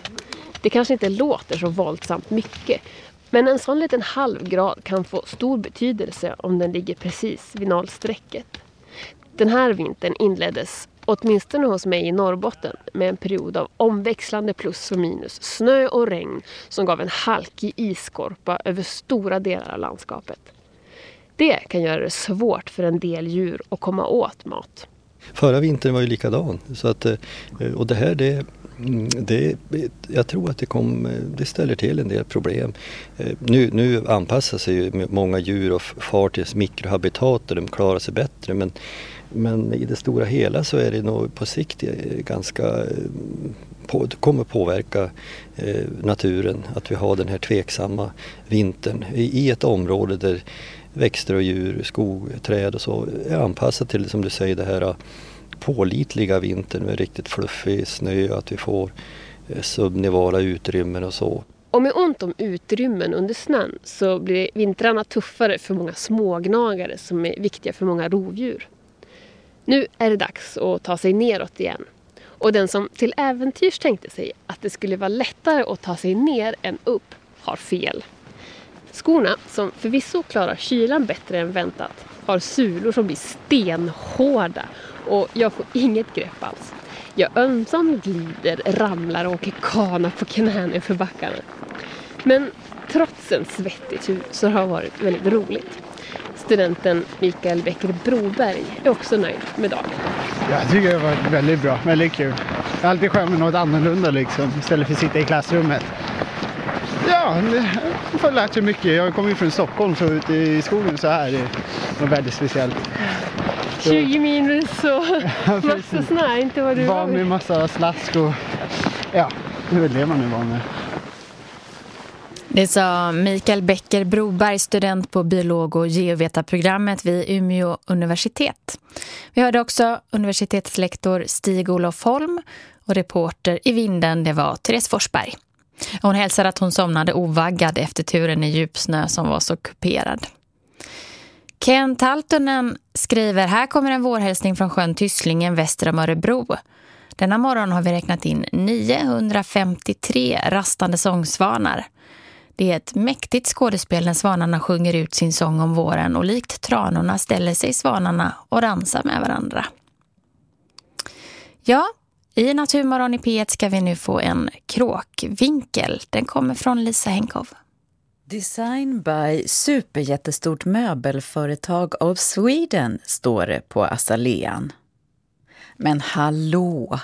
Det kanske inte låter så våldsamt mycket men en sån liten halv grad kan få stor betydelse om den ligger precis vid nollstrecket. Den här vintern inleddes, åtminstone hos mig i Norrbotten, med en period av omväxlande plus och minus, snö och regn som gav en halkig isskorpa över stora delar av landskapet. Det kan göra det svårt för en del djur att komma åt mat. Förra vintern var ju likadan. Så att, eh, och det här det, mm, det, jag tror att det, kom, eh, det ställer till en del problem. Eh, nu, nu anpassar sig ju många djur och far till mikrohabitat och de klarar sig bättre men, men i det stora hela så är det nog på sikt eh, ganska eh, på, kommer påverka eh, naturen att vi har den här tveksamma vintern i, i ett område där växter och djur, skog, träd och så är anpassat till som du säger det här eh, pålitliga vintern med riktigt fluffig snö, att vi får subnivala utrymmen och så. Och med ont om utrymmen under snön så blir vintrarna tuffare för många smågnagare som är viktiga för många rovdjur. Nu är det dags att ta sig neråt igen. Och den som till äventyrs tänkte sig att det skulle vara lättare att ta sig ner än upp har fel. Skorna, som förvisso klarar kylan bättre än väntat, har sulor som blir stenhårda och jag får inget grepp alls. Jag ömsom glider, ramlar och åker kana på knäna för backarna. Men trots en svettig tur så har det varit väldigt roligt. Studenten Mikael Becker Broberg är också nöjd med dagen. Jag tycker det varit väldigt bra, väldigt kul. Det är alltid skönt med något annorlunda liksom, istället för att sitta i klassrummet. Ja, jag har lärt sig mycket. Jag kommer ju från Stockholm så ute i skogen så här är det väldigt speciellt. 20 minus och Ja, massa snö, inte vad du var Van med med. massa slask och ja, det är väl det man är van med. Det sa Mikael Becker Broberg, student på biolog- och geovetarprogrammet vid Umeå universitet. Vi hörde också universitetslektor Stig-Olof Holm och reporter i vinden, det var Therese Forsberg. Hon hälsade att hon somnade ovaggad efter turen i djupsnö som var så kuperad. Ken Taltonen skriver, här kommer en vårhälsning från sjön Tysslingen väster om Örebro. Denna morgon har vi räknat in 953 rastande sångsvanar. Det är ett mäktigt skådespel när svanarna sjunger ut sin sång om våren och likt tranorna ställer sig svanarna och dansar med varandra. Ja, i Naturmorgon i P1 ska vi nu få en kråkvinkel. Den kommer från Lisa Henkov. Design by superjättestort möbelföretag of Sweden står det på azalean. Men hallå,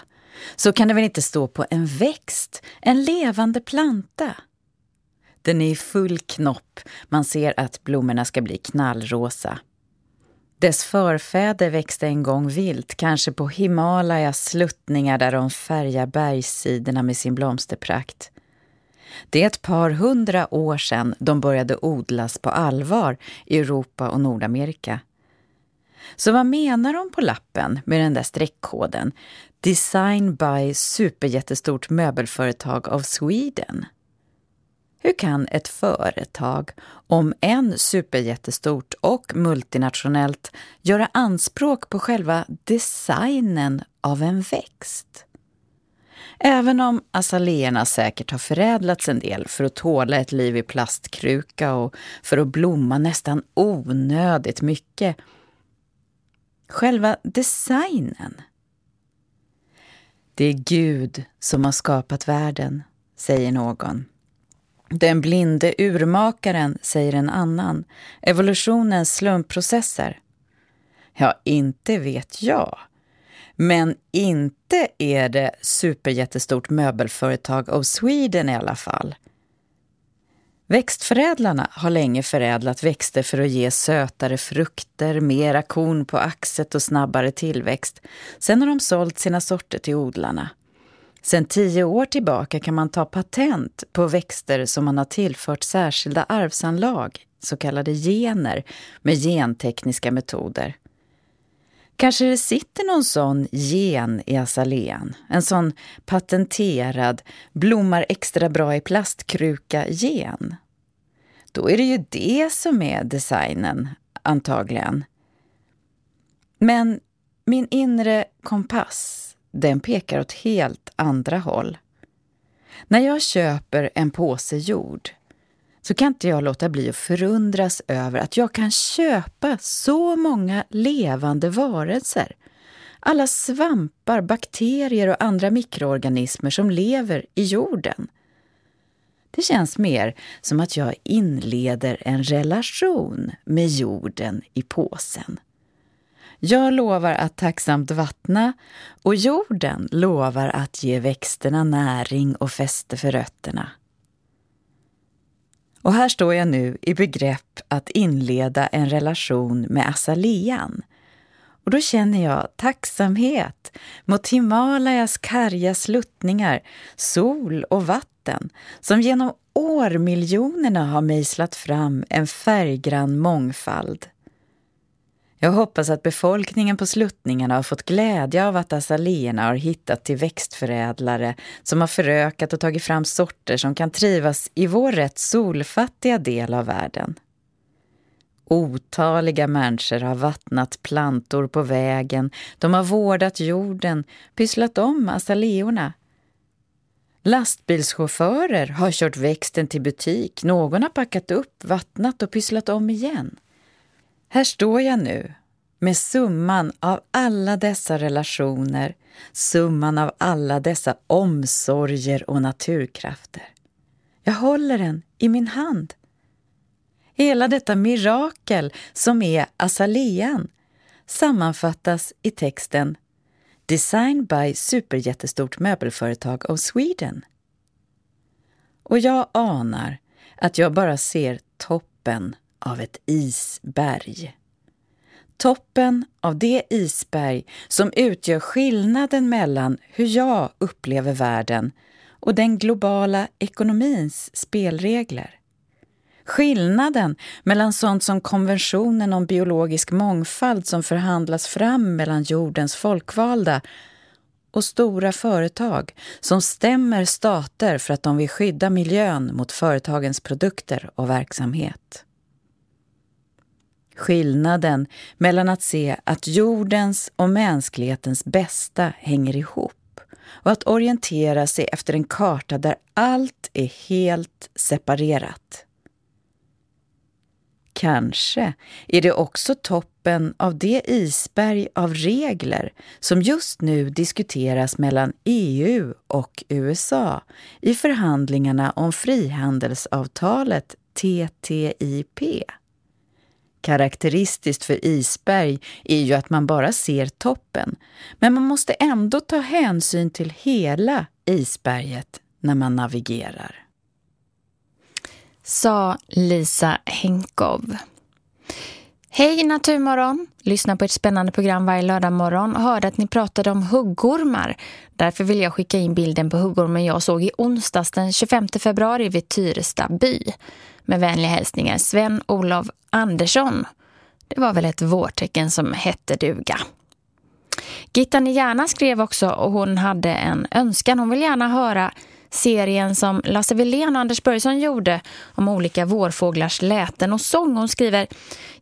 så kan det väl inte stå på en växt, en levande planta? Den är i full knopp, man ser att blommorna ska bli knallrosa. Dess förfäder växte en gång vilt, kanske på Himalayas sluttningar där de färgar bergssidorna med sin blomsterprakt. Det är ett par hundra år sedan de började odlas på allvar i Europa och Nordamerika. Så vad menar de på lappen med den där streckkoden? Design by superjättestort möbelföretag av Sweden. Hur kan ett företag, om än superjättestort och multinationellt, göra anspråk på själva designen av en växt? Även om azaleerna säkert har förädlats en del för att tåla ett liv i plastkruka och för att blomma nästan onödigt mycket, Själva designen. Det är Gud som har skapat världen, säger någon. Den blinde urmakaren, säger en annan. Evolutionens slumpprocesser. Ja, inte vet jag. Men inte är det superjättestort möbelföretag of Sweden i alla fall. Växtförädlarna har länge förädlat växter för att ge sötare frukter, mera korn på axet och snabbare tillväxt. Sen har de sålt sina sorter till odlarna. Sen tio år tillbaka kan man ta patent på växter som man har tillfört särskilda arvsanlag, så kallade gener, med gentekniska metoder. Kanske det sitter någon sån gen i azalean, en sån patenterad, blommar extra bra i plastkruka-gen. Då är det ju det som är designen, antagligen. Men min inre kompass, den pekar åt helt andra håll. När jag köper en påse jord så kan inte jag låta bli att förundras över att jag kan köpa så många levande varelser. Alla svampar, bakterier och andra mikroorganismer som lever i jorden. Det känns mer som att jag inleder en relation med jorden i påsen. Jag lovar att tacksamt vattna och jorden lovar att ge växterna näring och fäste för rötterna. Och här står jag nu i begrepp att inleda en relation med azalean. Och då känner jag tacksamhet mot Himalayas karga sluttningar, sol och vatten som genom årmiljonerna har mejslat fram en färggrann mångfald. Jag hoppas att befolkningen på sluttningarna har fått glädje av att azaleerna har hittat till växtförädlare som har förökat och tagit fram sorter som kan trivas i vår rätt solfattiga del av världen. Otaliga människor har vattnat plantor på vägen, de har vårdat jorden, pysslat om azaleorna. Lastbilschaufförer har kört växten till butik, någon har packat upp, vattnat och pysslat om igen. Här står jag nu med summan av alla dessa relationer, summan av alla dessa omsorger och naturkrafter. Jag håller den i min hand. Hela detta mirakel som är azalean sammanfattas i texten Design by superjättestort möbelföretag of Sweden. Och jag anar att jag bara ser toppen av ett isberg. Toppen av det isberg som utgör skillnaden mellan hur jag upplever världen och den globala ekonomins spelregler. Skillnaden mellan sånt som konventionen om biologisk mångfald som förhandlas fram mellan jordens folkvalda och stora företag som stämmer stater för att de vill skydda miljön mot företagens produkter och verksamhet. Skillnaden mellan att se att jordens och mänsklighetens bästa hänger ihop och att orientera sig efter en karta där allt är helt separerat. Kanske är det också toppen av det isberg av regler som just nu diskuteras mellan EU och USA i förhandlingarna om frihandelsavtalet TTIP. Karaktäristiskt för isberg är ju att man bara ser toppen, men man måste ändå ta hänsyn till hela isberget när man navigerar. Sa Lisa Henkov. Hej Naturmorgon! Lyssna på ett spännande program varje lördag morgon och hörde att ni pratade om huggormar. Därför vill jag skicka in bilden på huggormen jag såg i onsdags den 25 februari vid Tyresta by. Med vänliga hälsningar Sven-Olof Andersson. Det var väl ett vårtecken som hette duga. Gitta Nijana skrev också och hon hade en önskan. Hon vill gärna höra serien som Lasse Wilén och Anders Börjesson gjorde om olika vårfåglars läten och sång. Hon skriver,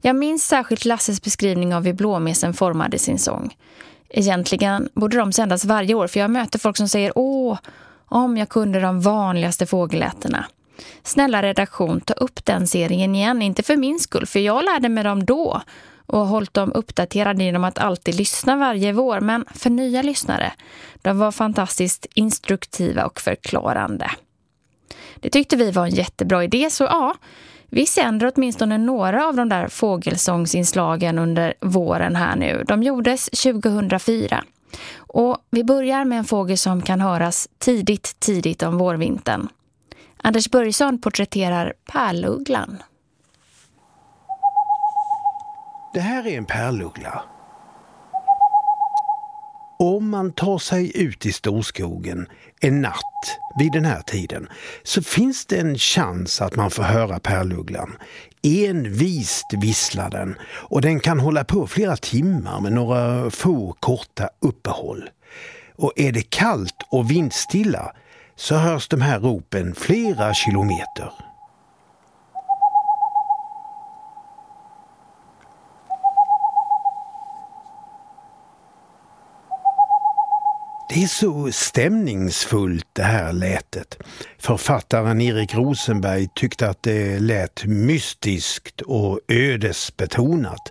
jag minns särskilt Lasses beskrivning av hur blåmesen formade sin sång. Egentligen borde de sändas varje år för jag möter folk som säger, åh, om jag kunde de vanligaste fågellätena. Snälla redaktion, ta upp den serien igen. Inte för min skull, för jag lärde mig dem då. och har hållit dem uppdaterade genom att alltid lyssna varje vår. Men för nya lyssnare, de var fantastiskt instruktiva och förklarande. Det tyckte vi var en jättebra idé så ja, vi sänder åtminstone några av de där fågelsångsinslagen under våren här nu. De gjordes 2004. Och vi börjar med en fågel som kan höras tidigt, tidigt om vårvintern. Anders Börjesson porträtterar pärlugglan. Det här är en pärluggla. Om man tar sig ut i storskogen en natt vid den här tiden så finns det en chans att man får höra pärlugglan. Envist visslar den och den kan hålla på flera timmar med några få korta uppehåll. Och är det kallt och vindstilla så hörs de här ropen flera kilometer. Det är så stämningsfullt det här lätet. Författaren Erik Rosenberg tyckte att det lät mystiskt och ödesbetonat.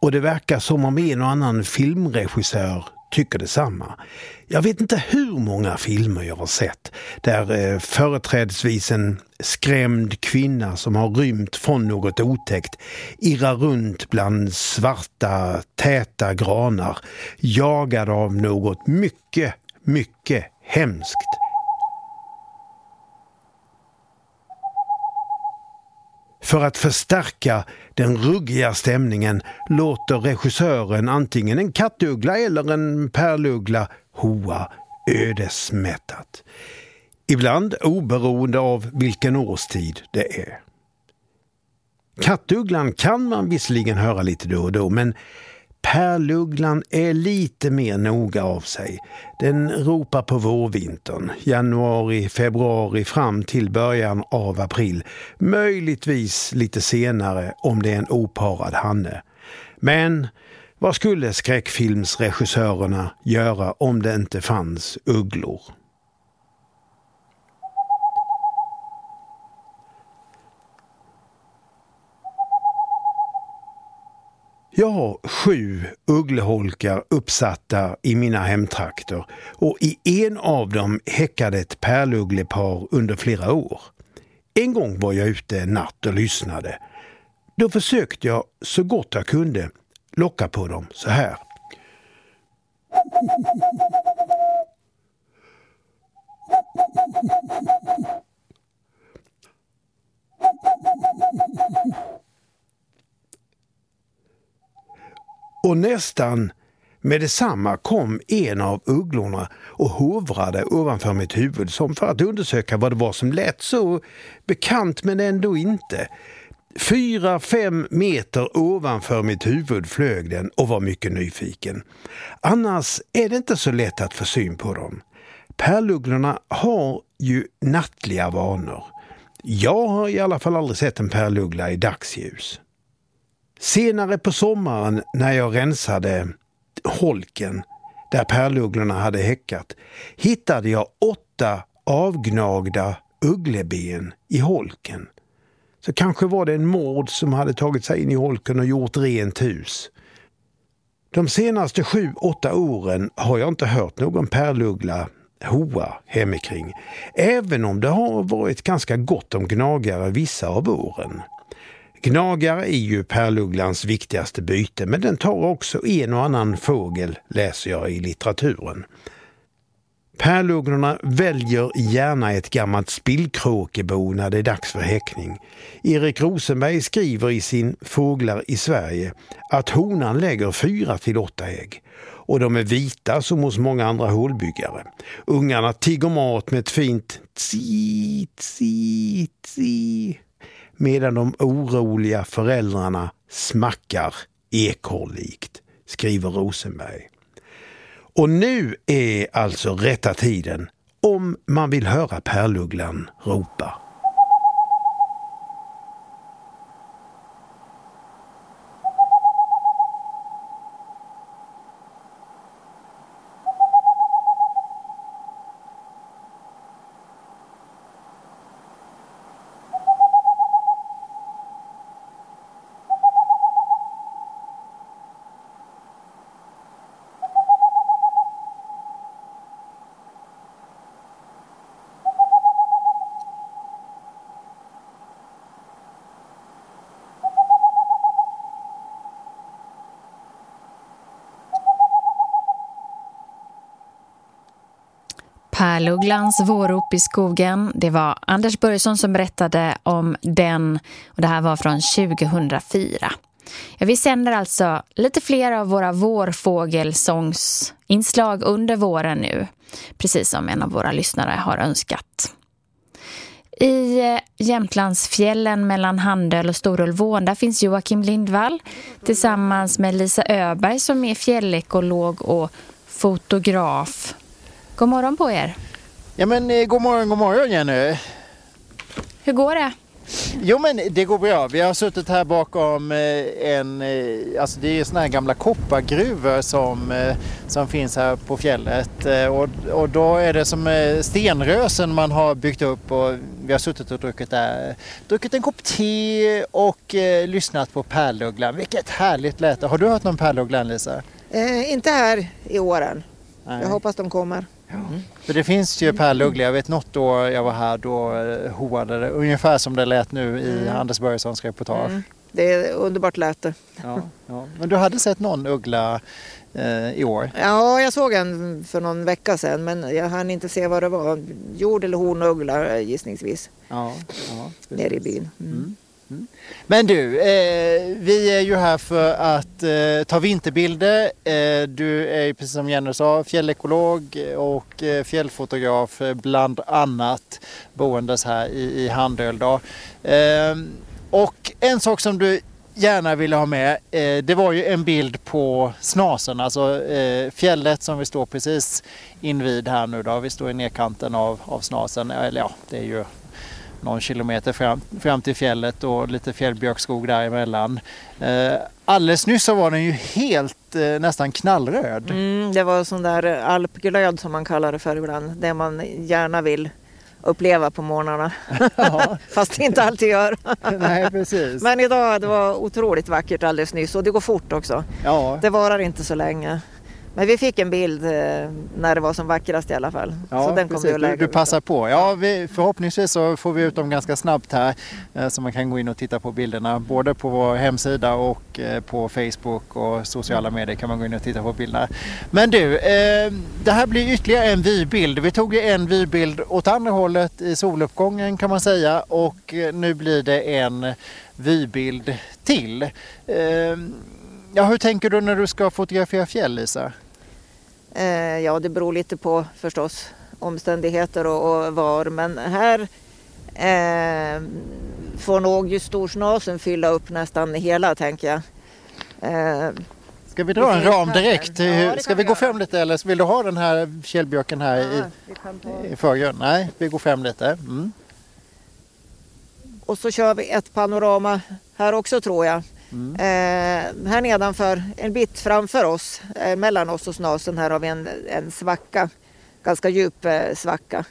Och det verkar som om en och annan filmregissör tycker detsamma. Jag vet inte hur många filmer jag har sett där eh, företrädesvis en skrämd kvinna som har rymt från något otäckt irrar runt bland svarta, täta granar jagad av något mycket, mycket hemskt. För att förstärka den ruggiga stämningen låter regissören antingen en kattuggla eller en pärluggla hoa ödesmättat. Ibland oberoende av vilken årstid det är. Kattugglan kan man visserligen höra lite då och då men Pärlugglan är lite mer noga av sig. Den ropar på vårvintern, januari, februari fram till början av april. Möjligtvis lite senare om det är en oparad hanne. Men vad skulle skräckfilmsregissörerna göra om det inte fanns ugglor? Jag har sju uggleholkar uppsatta i mina hemtrakter och i en av dem häckade ett pärlugglepar under flera år. En gång var jag ute en natt och lyssnade. Då försökte jag så gott jag kunde locka på dem så här. Och nästan med detsamma kom en av ugglorna och hovrade ovanför mitt huvud som för att undersöka vad det var som lät så bekant men ändå inte. Fyra, fem meter ovanför mitt huvud flög den och var mycket nyfiken. Annars är det inte så lätt att få syn på dem. Pärlugglorna har ju nattliga vanor. Jag har i alla fall aldrig sett en pärluggla i dagsljus. Senare på sommaren när jag rensade holken där pärlugglorna hade häckat hittade jag åtta avgnagda uggleben i holken. Så kanske var det en mård som hade tagit sig in i holken och gjort rent hus. De senaste sju, åtta åren har jag inte hört någon pärluggla hoa hemikring. Även om det har varit ganska gott om gnagare vissa av åren. Gnagare är ju pärlugglans viktigaste byte men den tar också en och annan fågel, läser jag i litteraturen. Pärlugglorna väljer gärna ett gammalt spillkråkebo när det är dags för häckning. Erik Rosenberg skriver i sin Fåglar i Sverige att honan lägger fyra till åtta ägg. Och de är vita som hos många andra hålbyggare. Ungarna tigger mat med ett fint tsi, tsi, tsi medan de oroliga föräldrarna smackar ekorrlikt, skriver Rosenberg. Och nu är alltså rätta tiden om man vill höra pärlugglan ropa. Ugglans vårrop i skogen. Det var Anders Börjesson som berättade om den och det här var från 2004. Ja, vi sänder alltså lite fler av våra vårfågelsångsinslag under våren nu. Precis som en av våra lyssnare har önskat. I eh, Jämtlandsfjällen mellan Handel och Storulvån där finns Joakim Lindvall tillsammans med Lisa Öberg som är fjällekolog och fotograf. God morgon på er. Ja men eh, god morgon, god morgon Jenny. Hur går det? Jo men det går bra. Vi har suttit här bakom eh, en, eh, alltså det är sådana här gamla koppargruvor som, eh, som finns här på fjället. Och, och då är det som stenrösen man har byggt upp och vi har suttit och druckit där. Druckit en kopp te och eh, lyssnat på pärlugglan. Vilket härligt läte. Har du hört någon pärlugglan Lisa? Eh, inte här i år än. Jag hoppas de kommer. Mm. För det finns ju pärlugglor. Jag vet något år jag var här då eh, hoade det ungefär som det lät nu i mm. Anders Börjessons reportage. Mm. Det är underbart läte. Ja, ja. Men du hade sett någon uggla eh, i år? Ja, jag såg en för någon vecka sedan men jag hann inte se vad det var. Jord eller hornuggla gissningsvis. Ja, ja, Nere i byn. Mm mm. Men du, eh, vi är ju här för att eh, ta vinterbilder. Eh, du är precis som Jenny sa fjällekolog och eh, fjällfotograf eh, bland annat boendes här i, i Handöl. Ehm, och en sak som du gärna ville ha med eh, det var ju en bild på Snasen, alltså eh, fjället som vi står precis invid här nu. Då. Vi står i nedkanten av, av Snasen, eller ja, det är ju någon kilometer fram, fram till fjället och lite fjällbjörkskog däremellan. Eh, alldeles nyss så var den ju helt eh, nästan knallröd. Mm, det var sån där alpglöd som man kallar det för ibland. Det man gärna vill uppleva på morgnarna. Ja. Fast det inte alltid gör. Nej, precis. Men idag det var otroligt vackert alldeles nyss och det går fort också. Ja. Det varar inte så länge. Men vi fick en bild eh, när det var som vackrast i alla fall. Ja, så den kommer vi att du, du passar på. Ja, vi, förhoppningsvis så får vi ut dem ganska snabbt här eh, så man kan gå in och titta på bilderna. Både på vår hemsida och eh, på Facebook och sociala medier kan man gå in och titta på bilderna. Men du, det här blir ytterligare en vybild. Vi tog ju en vybild åt andra hållet i soluppgången kan man säga och nu blir det en vybild till. Ja, hur tänker du när du ska fotografera fjäll, Lisa? Eh, ja, det beror lite på förstås omständigheter och, och var. Men här eh, får nog ju storsnasen fylla upp nästan hela, tänker jag. Eh, Ska vi dra en ram direkt? Ja, Ska vi, vi gå fram lite eller vill du ha den här fjällbjörken här ja, i, i förgrunden? Nej, vi går fram lite. Mm. Och så kör vi ett panorama här också tror jag. Mm. Eh, här nedanför, en bit framför oss, eh, mellan oss och snasen, här har vi en, en svacka. Ganska djup eh, svacka.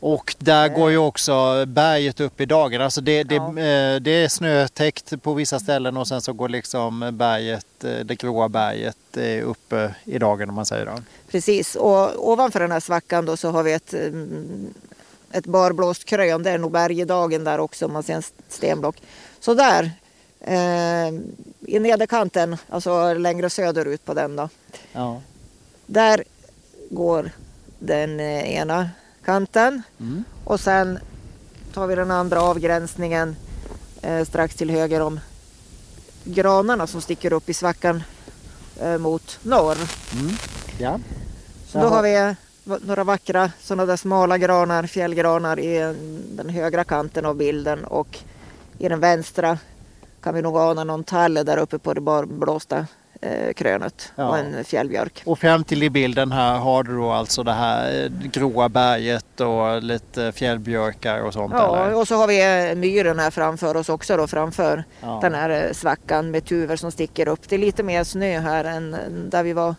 Och där går ju också berget upp i dagen. Alltså det, det, ja. Eh, det är snötäckt på vissa ställen och sen så går liksom berget, eh, det gråa berget eh, upp i dagen om man säger då. Precis och ovanför den här svackan då så har vi ett, mm, ett barblåst krön. Det är nog bergedagen där också om man ser en stenblock. Så där i nederkanten, alltså längre söderut på den då. Ja. Där går den eh, ena kanten mm. och sen tar vi den andra avgränsningen eh, strax till höger om granarna som sticker upp i svackan eh, mot norr. Mm. Ja. Så då har vi några vackra sådana där smala granar, fjällgranar i den högra kanten av bilden och i den vänstra kan vi nog ana någon tall där uppe på det barblåsta eh, krönet ja. och en fjällbjörk. Och fram till i bilden här har du då alltså det här eh, gråa berget och lite fjällbjörkar och sånt? Ja, eller? och så har vi eh, myren här framför oss också då framför ja. den här svackan med tuvor som sticker upp. Det är lite mer snö här än där vi var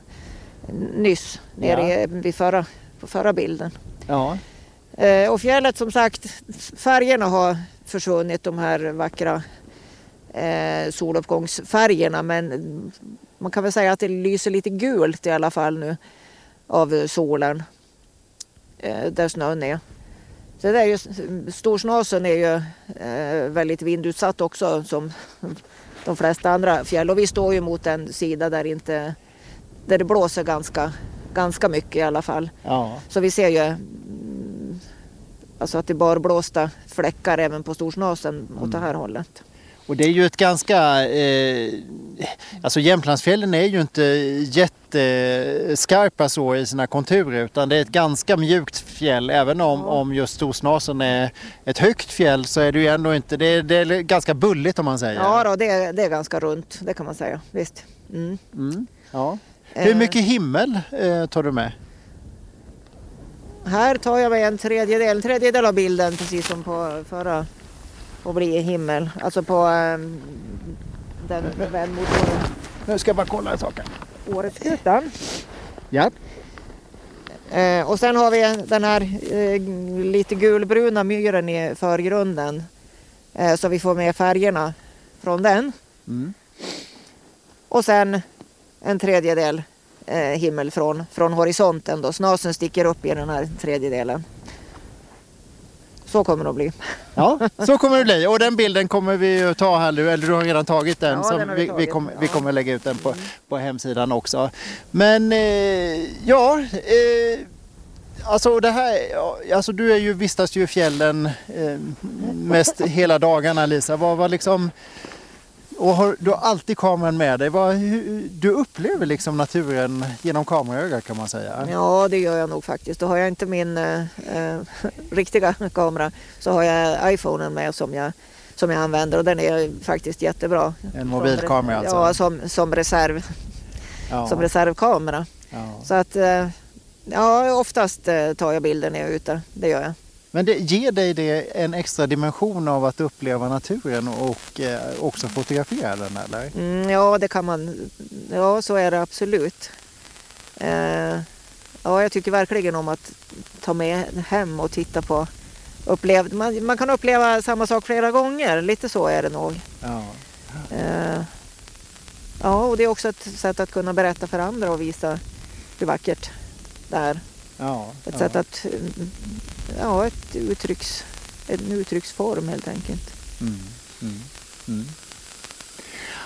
nyss nere ja. vid förra, på förra bilden. Ja. Och fjället som sagt, färgerna har försvunnit, de här vackra eh, soluppgångsfärgerna men man kan väl säga att det lyser lite gult i alla fall nu av solen eh, där snön är. Så det är ju, Storsnasen är ju eh, väldigt vindutsatt också som de flesta andra fjäll och vi står ju mot en sida där, inte, där det blåser ganska ganska mycket i alla fall. Ja. Så vi ser ju mm, alltså att det bara blåsta fläckar även på storsnasen åt det här hållet. Och det är ju ett ganska, eh, alltså Jämtlandsfjällen är ju inte jätteskarpa så i sina konturer utan det är ett ganska mjukt fjäll. Även om, om just Storsnasen är ett högt fjäll så är det ju ändå inte, det är, det är ganska bulligt om man säger. Ja, då, det, är, det är ganska runt, det kan man säga. Visst. Mm. Mm, ja. Hur Eh. mycket himmel eh, tar du med? Här tar jag mig en tredjedel, en tredjedel av bilden precis som på förra och bli himmel. Alltså på um, den vändmotorn. Nu ska jag bara kolla en sak här. Åretskutan. Ja. Eh, och sen har vi den här eh, lite gulbruna myren i förgrunden. Eh, så vi får med färgerna från den. Mm. Och sen en tredjedel eh, himmel från, från horisonten då. Snasen sticker upp i den här tredjedelen. Så kommer det att bli. Ja, så kommer det bli. Och den bilden kommer vi ju ta här nu, eller du har redan tagit den. Ja, den vi vi, vi, tagit, kommer, vi kommer lägga ut den på, på hemsidan också. Men eh, ja, eh, alltså det här, alltså du är ju, vistas ju i fjällen eh, mest hela dagarna Lisa. Vad var liksom, och har, du har alltid kameran med dig. Vad, hur, du upplever liksom naturen genom kameraöga kan man säga. Ja, det gör jag nog faktiskt. Då har jag inte min eh, eh, riktiga kamera så har jag iPhonen med som jag, som jag använder och den är faktiskt jättebra. En mobilkamera alltså? Ja, som, som, reserv, Ja. som reservkamera. Ja. Så att eh, ja, oftast eh, tar jag bilder när jag är ute. Det gör jag. Men det ger dig det en extra dimension av att uppleva naturen och eh, också fotografera den eller? Mm, ja, det kan man. Ja, så är det absolut. Eh, ja, jag tycker verkligen om att ta med hem och titta på. Upplev, man, man kan uppleva samma sak flera gånger. Lite så är det nog. Ja. Eh, ja, och det är också ett sätt att kunna berätta för andra och visa hur vackert det är. Ja, Ett ja. sätt att, ja, ett uttrycks, en uttrycksform helt enkelt. Mm, mm, mm.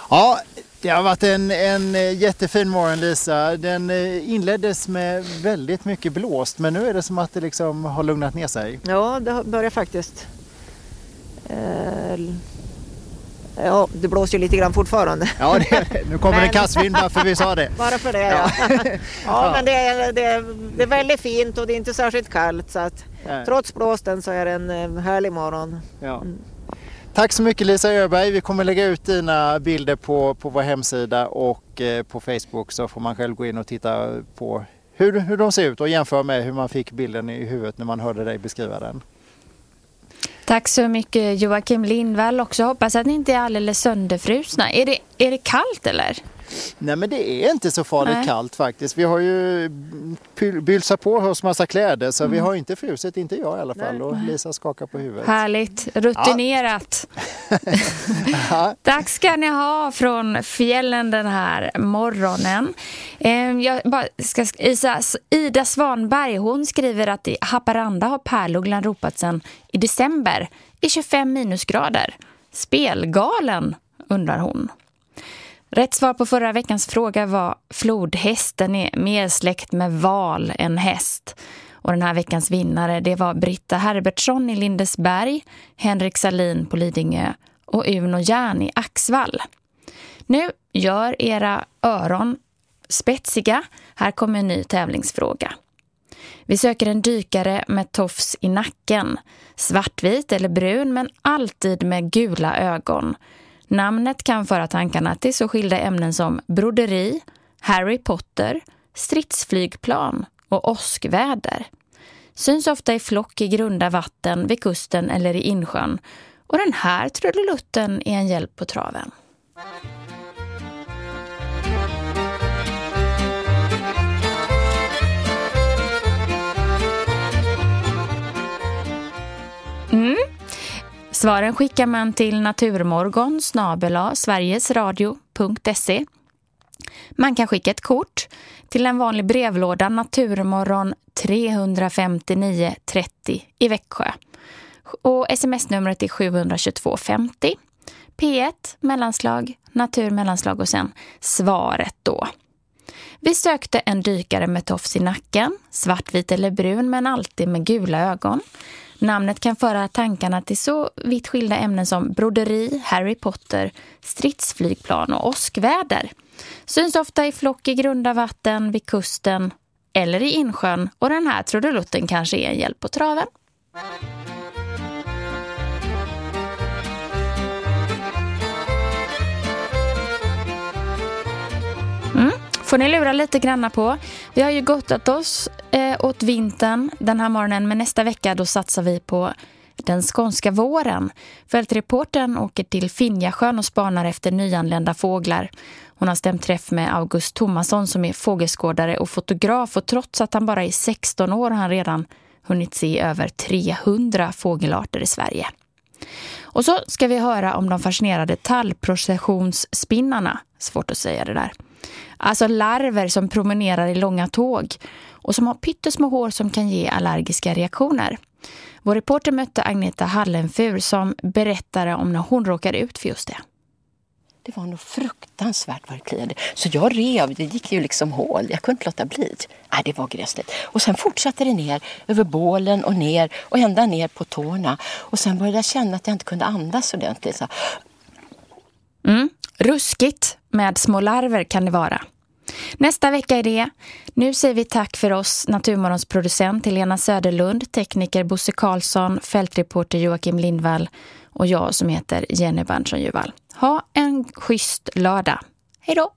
Ja, det har varit en, en eh, jättefin morgon Lisa. Den eh, inleddes med väldigt mycket blåst men nu är det som att det liksom har lugnat ner sig. Ja, det börjar faktiskt. Eh, ja, det blåser ju lite grann fortfarande. Ja, det, nu kommer Men- en kassvind bara för vi sa det. Bara för det ja. Ja, Ja. men det är, det, är, det är väldigt fint och det är inte särskilt kallt så att Nej. trots blåsten så är det en eh, härlig morgon. Ja. Tack så mycket Lisa Öberg. Vi kommer lägga ut dina bilder på, på vår hemsida och eh, på Facebook så får man själv gå in och titta på hur, hur de ser ut och jämföra med hur man fick bilden i huvudet när man hörde dig beskriva den. Tack så mycket Joakim Lindvall också. Hoppas att ni inte är alldeles sönderfrusna. Är det, är det kallt eller? Nej men det är inte så farligt Nej. kallt faktiskt. Vi har ju bylsat på oss massa kläder så vi Mm. har inte frusit, inte jag i alla fall. Och Lisa skakar på huvudet. Härligt, rutinerat. Tack ska ni ha från fjällen den här morgonen. Eh, Jag bara ska, Isa, Ida Svanberg hon skriver att i Haparanda har pärlugglan ropat sedan i december i 25 minusgrader. Spelgalen, undrar hon. Rätt svar på förra veckans fråga var flodhästen är mer släkt med val än häst. Och den här veckans vinnare det var Britta Herbertsson i Lindesberg, Henrik Salin på Lidingö och Uno Järn i Axvall. Nu gör era öron spetsiga. Här kommer en ny tävlingsfråga. Vi söker en dykare med tofs i nacken. Svartvit eller brun, men alltid med gula ögon. Namnet kan föra tankarna till så skilda ämnen som broderi, Harry Potter, stridsflygplan och åskväder. Syns ofta i flock i grunda vatten, vid kusten eller i insjön. Och den här trudelutten är en hjälp på traven. Mm. Svaren skickar man till naturmorgon sverigesradio.se. Man kan skicka ett kort till en vanlig brevlåda Naturmorgon 359 30 i Växjö. Och sms-numret är 72250. P1 mellanslag, natur mellanslag och sen svaret då. Vi sökte en dykare med tofs i nacken, svartvit eller brun men alltid med gula ögon. Namnet kan föra tankarna till så vitt skilda ämnen som broderi, Harry Potter, stridsflygplan och åskväder. Syns ofta i flock i grunda vatten, vid kusten eller i insjön och den här trudelutten kanske är en hjälp på traven. Får ni lura lite granna på. Vi har ju gottat oss eh, åt vintern den här morgonen men nästa vecka då satsar vi på den skånska våren. Fältreporten åker till Finjasjön och spanar efter nyanlända fåglar. Hon har stämt träff med August Thomasson som är fågelskådare och fotograf och trots att han bara är 16 år har han redan hunnit se över 300 fågelarter i Sverige. Och så ska vi höra om de fascinerade tallprocessionsspinnarna. Svårt att säga det där. Alltså larver som promenerar i långa tåg och som har pyttesmå hår som kan ge allergiska reaktioner. Vår reporter mötte Agneta Hallenfur som berättade om när hon råkade ut för just det. Det var nog fruktansvärt vad det kliade. Så jag rev, det gick ju liksom hål. Jag kunde inte låta bli. Nej, det var gräsligt. Och sen fortsatte det ner över bålen och ner och ända ner på tårna. Och sen började jag känna att jag inte kunde andas ordentligt. Så... Mm. Ruskigt med små larver kan det vara. Nästa vecka är det. Nu säger vi tack för oss, Naturmorgons producent Helena Söderlund, tekniker Bosse Karlsson, fältreporter Joakim Lindvall och jag som heter Jenny Berntsson Juval. Ha en schysst lördag. Hej då!